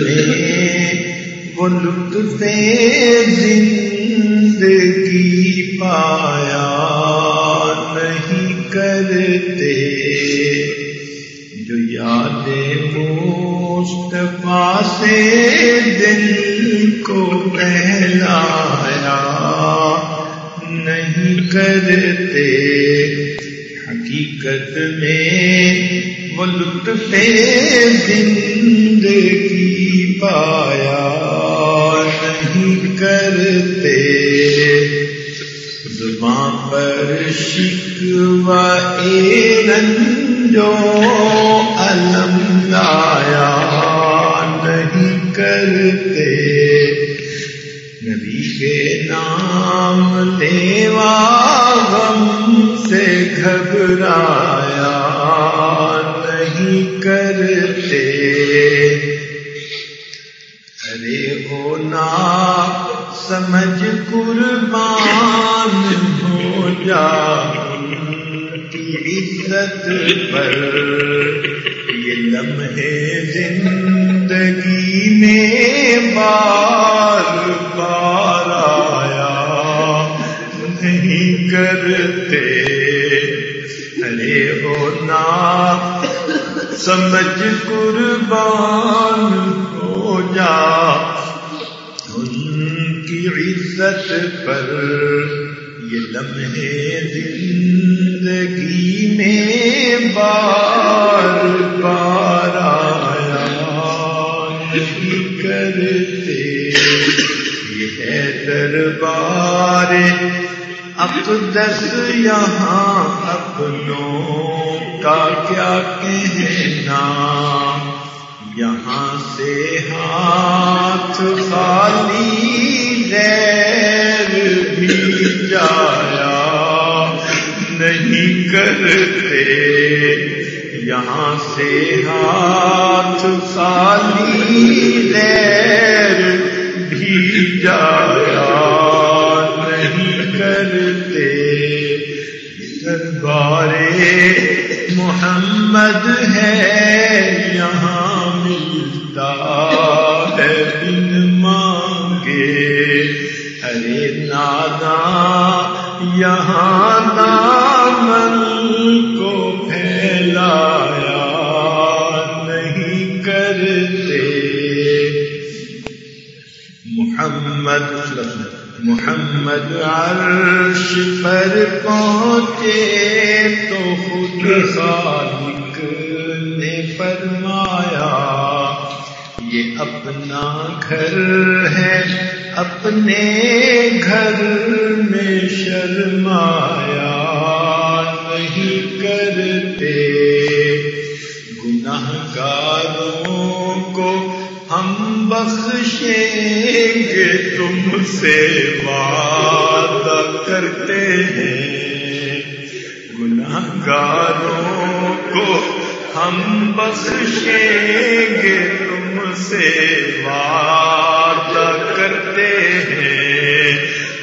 میں وہ لطف زندگی پایا نہیں کرتے۔ جو یادیں مصطفیٰ سے دل کو پہلایا نہیں کرتے۔ حقیقت میں وہ لطف زندگی پایا نہیں کرتے۔ زباں پر شکوا رنجو علم لایا نہیں کرتے۔ نبی کے نام لیوا غم سے گھبرایا۔ نہیں کرتے۔ ارے ہونا سمجھ قربان ہو جا۔ عزت پر یہ لمحے زندگی میں بار بار آیا۔ نہیں کرتے۔ ارے ہونا سمجھ قربان ہو جا۔ ان کی عزت پر یہ لمحے زندگی میں بار بار آیا۔ کرتے یہ ہے دربار اقدس یہاں اپنوں کا کیا کہنا؟ یہاں سے ہاتھ خالی غیر بھی جایا نہیں کرتے۔ یہاں سے ہاتھ خالی غیر بھی جایا بارے محمد ہے یہاں ملتا ہے بن مانگے۔ ارے نادا یہاں محمد عرش پر پہنچے تو خود خالق نے فرمایا، یہ اپنا گھر ہے، اپنے گھر میں شرمایا نہیں کرتے۔ گناہ گاروں کو ہم بخشیں گے تم سے وعدہ کرتے ہیں۔ گناہ گاروں کو ہم بخشیں گے۔ تم سے وعدہ کرتے ہیں۔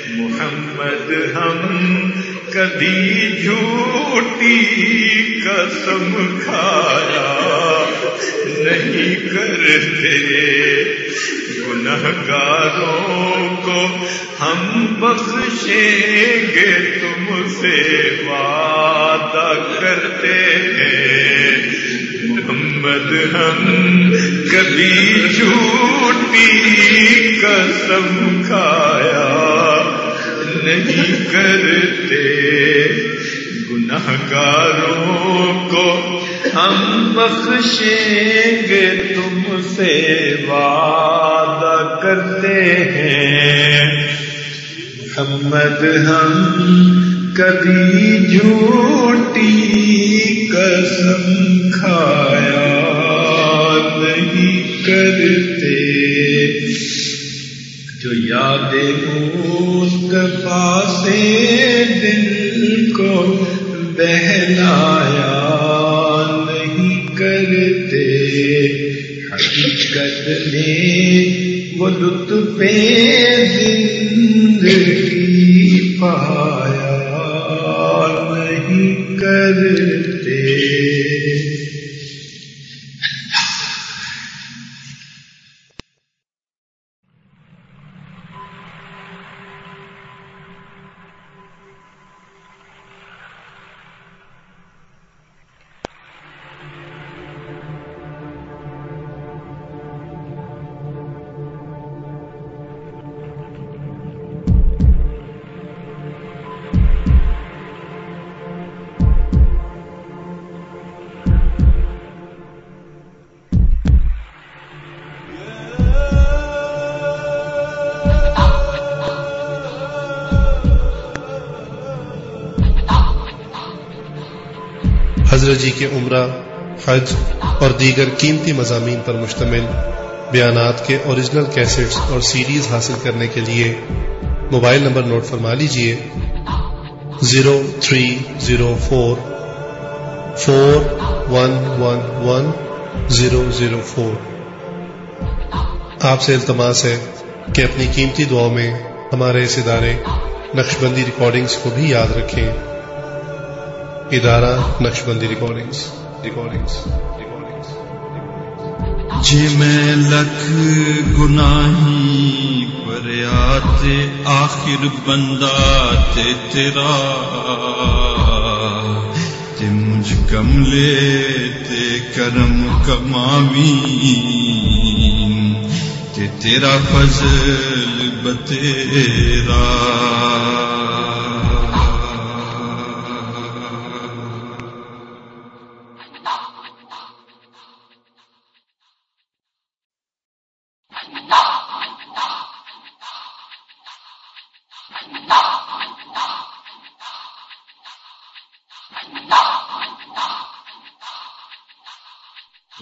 محمد، ہم کبھی جھوٹی قسم کھایا۔ نہیں کرتے گناہ گاروں کو ہم بخشیں گے، تم سے وعدہ کرتے ہیں۔ محمد، ہم کبھی جھوٹی قسم کھایا نہیں کرتے۔ گناہ گاروں کو ہم بخشیں گے، تم سے وعدہ کرتے ہیں۔ محمد، ہم کبھی جھوٹی قسم کھایا نہیں کرتے۔ جو یاد مصطفیٰ سے دل کو بہلایا نہیں کرتے۔ حقیقت میں وہ لطف زندگی پایا نہیں کرتے۔ حضرت جی کے عمرہ، حج اور دیگر قیمتی مضامین پر مشتمل بیانات کے اوریجنل کیسٹس اور سیریز حاصل کرنے کے لیے موبائل نمبر نوٹ فرما لیجیے zero three zero four four one one one zero zero four. آپ سے التماس ہے کہ اپنی قیمتی دعاؤں میں ہمارے اس ادارے نقش بندی ریکارڈنگس کو بھی یاد رکھیں۔ ادارہ نقش بندی ریکارڈنگس ریکارڈنگس جی میں لکھ گناہی پر آتے، آخر بندہ تے تیرا۔ تے مجھ کملے تے کرم کماوی تے تیرا فضل بتیرا۔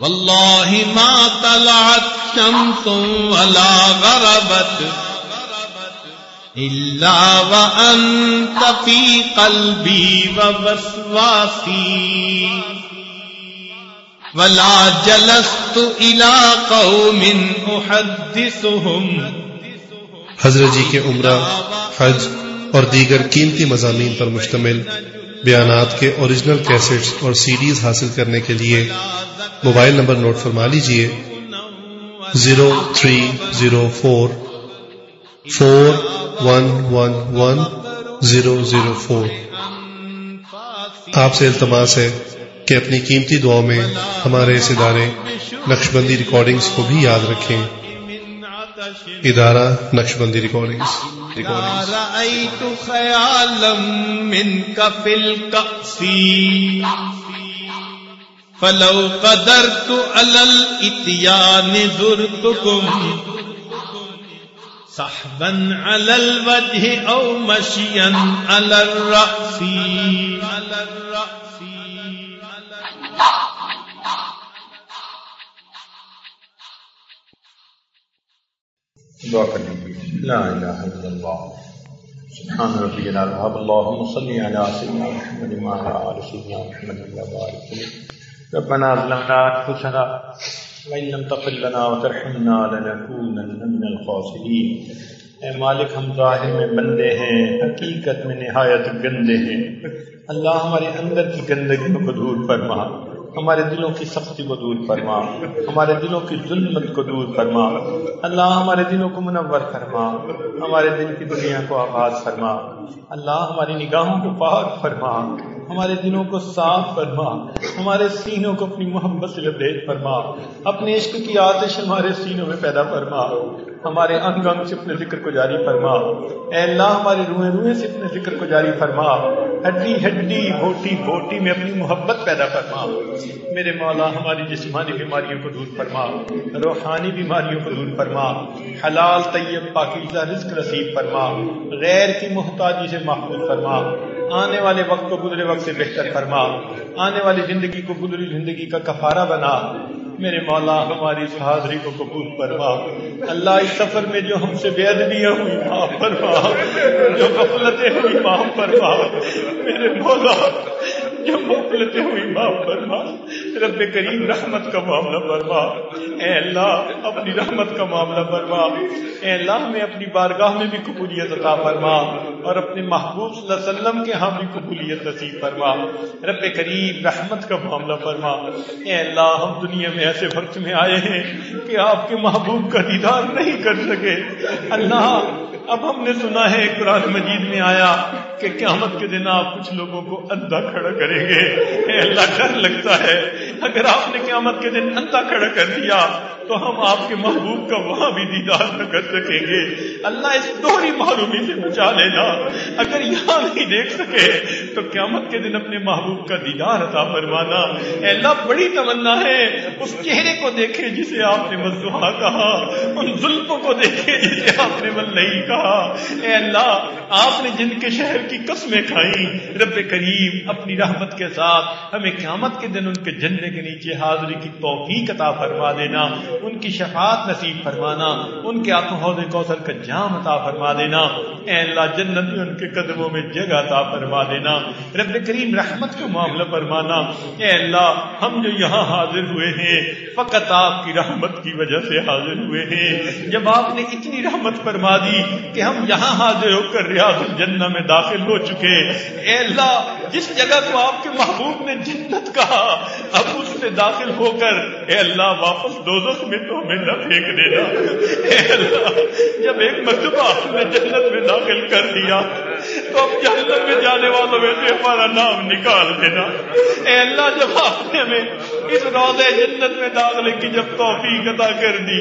والله ما طلعت شمس ولا غربت إلا وأنت في قلبي ووسواسي ولا جلست إلى قوم أحدثهم حضرت جی کے عمرہ، حج اور دیگر قیمتی مضامین پر مشتمل بیانات کے اوریجنل کیسٹس اور سیریز حاصل کرنے کے لیے موبائل نمبر نوٹ فرما لیجیے zero three zero four four one one one zero zero four. آپ سے التماس ہے کہ اپنی قیمتی دعاؤں میں ہمارے اس ادارے نقش بندی ریکارڈنگس کو بھی یاد رکھیں۔ ادارہ نقش بندی ریکارڈنگز۔ رأيت فلو قدرت على الاتيان زرتكم صحبا على الوجه او مشيا على الرأس. على الرأس دعا کرنے لا الہ الا اللہ. سبحان ربی العظیم. اللهم صل على سيدنا محمد وعلى ال سيدنا محمد وبارك وسلم ربنا ظلمنا انفسنا وإن لم تغفر لنا وترحمنا لنكونن من الخاسرين. اے مالک، ہم ظاہر میں بندے ہیں، حقیقت میں نہایت گندے ہیں۔ اللہ ہمارے اندر کی گندگی کو دور فرما۔ ہمارے دلوں کی سختی کو دور فرما۔ ہمارے دلوں کی ظلمت کو دور فرما۔ اللہ ہمارے دلوں کو منور فرما۔ ہمارے دل کی دنیا کو آباد فرما۔ اللہ ہماری نگاہوں کو پاک فرما۔ ہمارے دلوں کو صاف فرما۔ ہمارے سینوں کو اپنی محبت سے لبیٹ فرما۔ اپنے عشق کی آتش ہمارے سینوں میں پیدا فرما۔ ہمارے انگ انگ سے اپنے ذکر کو جاری فرما۔ اے اللہ، ہماری روئے روئے سے اپنے ذکر کو جاری فرما۔ ہڈی ہڈی، بھوٹی بھوٹی میں اپنی محبت پیدا فرما۔ میرے مولا، ہماری جسمانی بیماریوں کو دور فرما۔ روحانی بیماریوں کو دور فرما۔ حلال، طیب، پاکیزہ رزق نصیب فرما۔ غیر کی محتاجی سے محفوظ فرما۔ آنے والے وقت کو گزرے وقت سے بہتر فرما۔ آنے والی زندگی کو گزری زندگی کا کفارہ بنا۔ میرے مولا، ہماری اس حاضری کو قبول فرما۔ اللہ اس سفر میں جو ہم سے بے ادبیاں ہوئی، معاف فرما۔ جو غفلتیں ہوئی، معاف فرما۔ میرے مولا جو مغفلتیں ہوئی فرما۔ رب کریم رحمت کا معاملہ فرما۔ اے اللہ، اپنی رحمت کا معاملہ فرما۔ اے اللہ میں اپنی بارگاہ میں بھی قبولیت عطا فرما۔ اور اپنے محبوب صلی اللہ علیہ وسلم کے ہاں بھی قبولیت نصیب فرما۔ رب کریم رحمت کا معاملہ فرما۔ اے اللہ، ہم دنیا میں ایسے وقت میں آئے ہیں کہ آپ کے محبوب کا دیدار نہیں کر سکے۔ اللہ اب ہم نے سنا ہے قرآن مجید میں آیا کہ قیامت کے دن آپ کچھ لوگوں کو اندھا کھڑا کریں گے۔ اے اللہ، ڈر لگتا ہے۔ اگر آپ نے قیامت کے دن اندھا کھڑا کر دیا تو ہم آپ کے محبوب کا وہاں بھی دیدار نہ کر سکیں گے۔ اللہ اس دوہری معلومی سے بچا لینا اگر یہاں نہیں دیکھ سکے تو قیامت کے دن اپنے محبوب کا دیدار عطا فرمانا۔ اے اللہ، بڑی تمنا ہے۔ اس چہرے کو دیکھے جسے آپ نے مزدوہ کہا۔ ان ظلموں کو دیکھے جسے آپ نے من نہیں کہا۔ اے اللہ، آپ نے جن کے شہر کی قسمیں کھائیں، رب کریم اپنی رحمت کے ساتھ ہمیں قیامت کے دن ان کے جنڈے کے نیچے حاضری کی توفیق عطا فرما دینا۔ ان کی شفاعت نصیب فرمانا، ان کے ہاتھوں حوض کوثر کا جام عطا فرما دینا۔ اے اللہ، جنت میں ان کے قدموں میں جگہ عطا فرما دینا۔ رب کریم رحمت کا معاملہ فرمانا۔ اے اللہ، ہم جو یہاں حاضر ہوئے ہیں، فقط آپ کی رحمت کی وجہ سے حاضر ہوئے ہیں۔ جب آپ نے اتنی رحمت فرما دی کہ ہم یہاں حاضر ہو کر ریاض الجنہ میں داخل ہو چکے۔ اے اللہ، جس جگہ کو آپ کے محبوب نے جنت کہا، اب اس سے داخل ہو کر اے اللہ، واپس دوزخ میں تو ہمیں نہ پھینک دینا اللہ جب ایک مرتبہ آپ نے جنت میں داخل کر دیا تو اب جنت میں جانے والوں میں سے ہمارا نام نکال دینا اے اللہ جب آپ نے ہمیں اس روز جنت میں داخلے کی جب توفیق عطا کر دی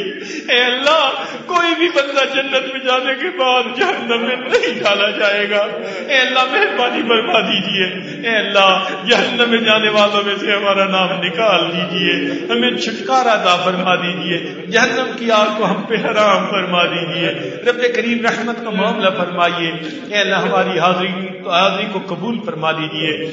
اے اللہ کوئی بھی بندہ جنت میں جانے کے بعد جہنم میں نہیں ڈالا جائے گا اے اللہ مہربانی برپا دیجیے اے اللہ جہنم میں جانے والوں میں سے ہمارا نام نکال دیجیے ہمیں چھٹکارا دا فرما دیجیے جہنم کی آگ کو ہم پہ حرام فرما دیجیے رب کریم رحمت کا معاملہ فرمائیے۔ اے اللہ، ہماری حاضری حاضری کو قبول فرما دیجیے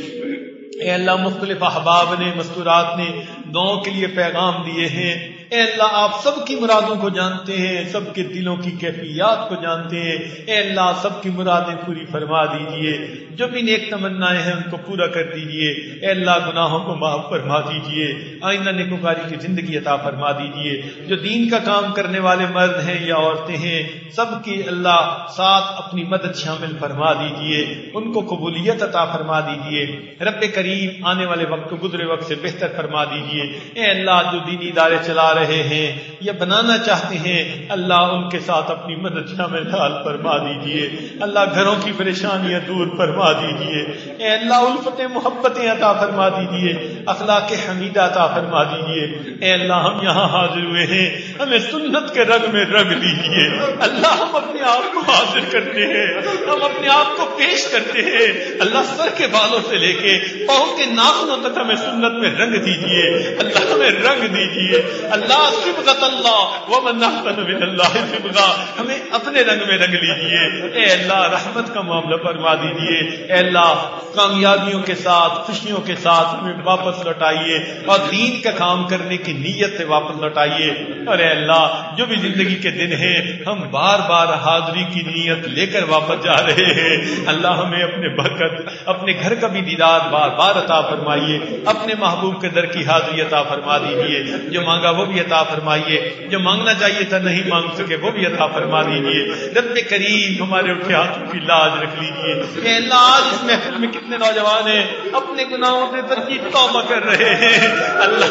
اے اللہ، مختلف احباب نے، مستورات نے دعاؤں کے لیے پیغام دیے ہیں۔ اے اللہ، آپ سب کی مرادوں کو جانتے ہیں، سب کے دلوں کی کیفیات کو جانتے ہیں۔ اے اللہ سب کی مرادیں پوری فرما دیجیے۔ جو بھی نیک تمنا ہیں، ان کو پورا کر دیجیے۔ اے اللہ، گناہوں کو معاف فرما دیجیے۔ آئندہ نکوکاری کی زندگی عطا فرما دیجیے۔ جو دین کا کام کرنے والے مرد ہیں یا عورتیں ہیں، سب کی اللہ ساتھ اپنی مدد شامل فرما دیجیے۔ ان کو قبولیت عطا فرما دیجیے۔ رب کریم آنے والے وقت کو گزرے وقت سے بہتر فرما دیجیے۔ اے اللہ، جو دینی ادارے چلا رہے رہے ہیں یا بنانا چاہتے ہیں، اللہ ان کے ساتھ اپنی مدد شامل حال فرما دیجیے اللہ گھروں کی پریشانیاں دور فرما دیجیے اے اللہ الفت محبتیں عطا فرما دیجیے اخلاق حمیدہ عطا فرما دیجیے اے اللہ، ہم یہاں حاضر ہوئے ہیں۔ ہمیں سنت کے رنگ میں رنگ دیجیے اللہ، ہم اپنے آپ کو حاضر کرتے ہیں۔ ہم اپنے آپ کو پیش کرتے ہیں۔ اللہ، سر کے بالوں سے لے کے پاؤں کے ناخنوں تک ہمیں سنت میں رنگ دیجیے اللہ، ہمیں رنگ دیجیے اللہ سبغت اللہ وہ من اللہ سبغا ہمیں اپنے رنگ میں رنگ لیجیے اے اللہ، رحمت کا معاملہ فرما دیجیے اے اللہ، کامیابیوں کے ساتھ، خوشیوں کے ساتھ ہمیں واپس لوٹائیے اور دین کا کام کرنے کی نیت سے واپس لوٹائیے۔ اور اے اللہ، جو بھی زندگی کے دن ہیں، ہم بار بار حاضری کی نیت لے کر واپس جا رہے ہیں۔ اللہ، ہمیں اپنے برکت، اپنے گھر کا بھی دیدار بار بار عطا فرمائیے۔ اپنے محبوب کے در کی حاضری عطا فرما دیجیے جو مانگا وہ بھی عطا فرمائیے۔ جو مانگنا چاہیے تھا نہیں مانگ سکے، وہ بھی عطا فرما دیجیے رب کریم ہمارے اٹھے ہاتھوں کی لاج رکھ لیجیے کہ اس محفل میں کتنے نوجوان ہیں، اپنے گناہوں سے ترکیب توبہ کر رہے ہیں۔ اللہ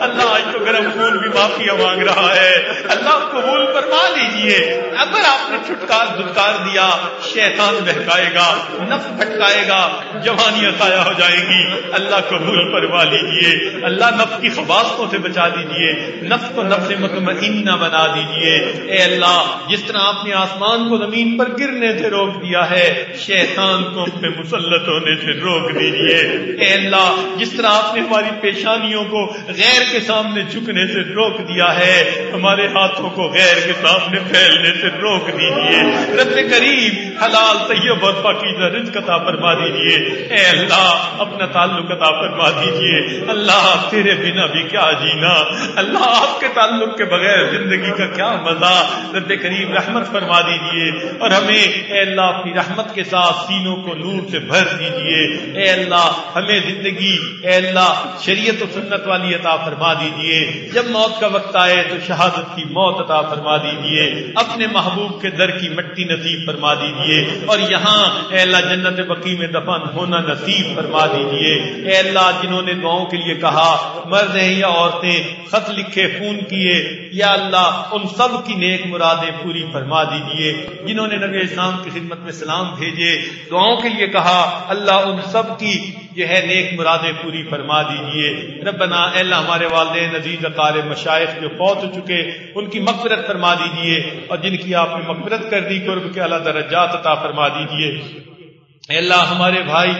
اللہ آج تو گرم خون بھی معافیا مانگ رہا ہے۔ اللہ قبول فرما لیجیے اگر آپ نے چھٹکار، دھتکار دیا، شیطان بہکائے گا، نفس بھٹکائے گا، جوانیاں ضائع ہو جائیں گی، اللہ قبول فرما لیجیے اللہ نفس کی خباستوں سے بچا دیجیے نفس کو نفس مطمئنہ بنا دیجیے اے اللہ، جس طرح آپ نے آسمان کو زمین پر گرنے سے روک دیا ہے، شیطان کو اپنے مسلط ہونے سے روک دیجیے اے اللہ، جس طرح آپ نے ہماری پیشانیوں کو غیر کے سامنے جھکنے سے روک دیا ہے، ہمارے ہاتھوں کو غیر کے سامنے پھیلنے سے روک دیجیے رب کریم، حلال، طیب اور پاکیزہ رزق عطا فرما دیجیے اے اللہ، اپنا تعلق عطا فرما دیجیے اللہ، تیرے بنا بھی کیا جینا۔ اللہ آپ کے تعلق کے بغیر زندگی کا کیا مزہ؟ رب کریم رحمت فرما دیجیے اور ہمیں اے اللہ اپنی رحمت کے ساتھ سینوں کو نور سے بھر دیجیے اے اللہ، ہمیں زندگی، اے اللہ، شریعت و سنت والی عطا فرما دیجیے جب موت کا وقت آئے تو شہادت کی موت عطا فرما دیجیے اپنے محبوب کے در کی مٹی نصیب فرما دیجیے اور یہاں اے اللہ جنت بقی میں دفن ہونا نصیب فرما دیجیے اے اللہ، جنہوں نے دعاؤں کے لیے کہا، مرد ہیں یا عورتیں، خط لکھ لکھے فون کیے۔ یا اللہ، ان سب کی نیک مرادیں پوری فرما دیجیے جنہوں نے نبی اسلام کی خدمت میں سلام بھیجے۔ دعاؤں کے لیے کہا، اللہ ان سب کی جو ہے نیک مرادیں پوری فرما دیجیے ربنا، اے اللہ، ہمارے والدین، عزیز اقار مشائق جو فوت ہو چکے، ان کی مغفرت فرما دیجیے اور جن کی آپ نے مغفرت کر دی، قرب کے اللہ درجات عطا فرما دیجیے اے اللہ، ہمارے بھائی،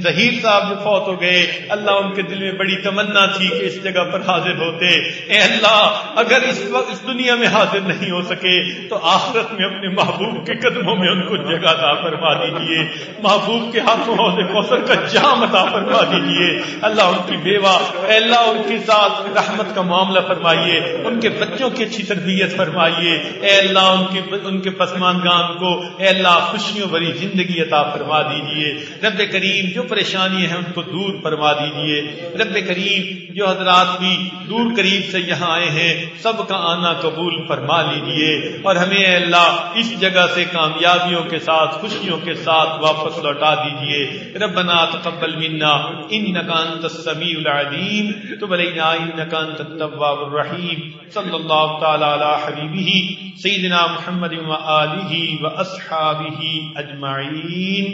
ظہیر صاحب جو فوت ہو گئے، اللہ ان کے دل میں بڑی تمنا تھی کہ اس جگہ پر حاضر ہوتے۔ اے اللہ، اگر اس وقت، اس دنیا میں حاضر نہیں ہو سکے، تو آخرت میں اپنے محبوب کے قدموں میں ان کو جگہ عطا فرما دیجیے محبوب کے ہاتھوں حوض کوثر کا جام عطا فرما دیجیے اللہ ان کی بیوہ، اے اللہ، ان کے ساتھ رحمت کا معاملہ فرمائیے۔ ان کے بچوں کی اچھی تربیت فرمائیے۔ اے اللہ، ان کے ان کے پسماندگان کو، اے اللہ، خوشیوں بھری زندگی عطا فرما دیجیے رب کریم جو پریشانی ہیں ان کو دور فرما دیجیے رب کریم جو حضرات بھی دور قریب سے یہاں آئے ہیں، سب کا آنا قبول فرما لیجیے اور ہمیں اے اللہ اس جگہ سے کامیابیوں کے ساتھ، خوشیوں کے ساتھ واپس لوٹا دیجیے ربنا تقبل منا انك انت السميع العليم تب علينا انك انت التواب الرحيم صلى الله تعالى على حبيبه سيدنا محمد وآله وأصحابه أجمعين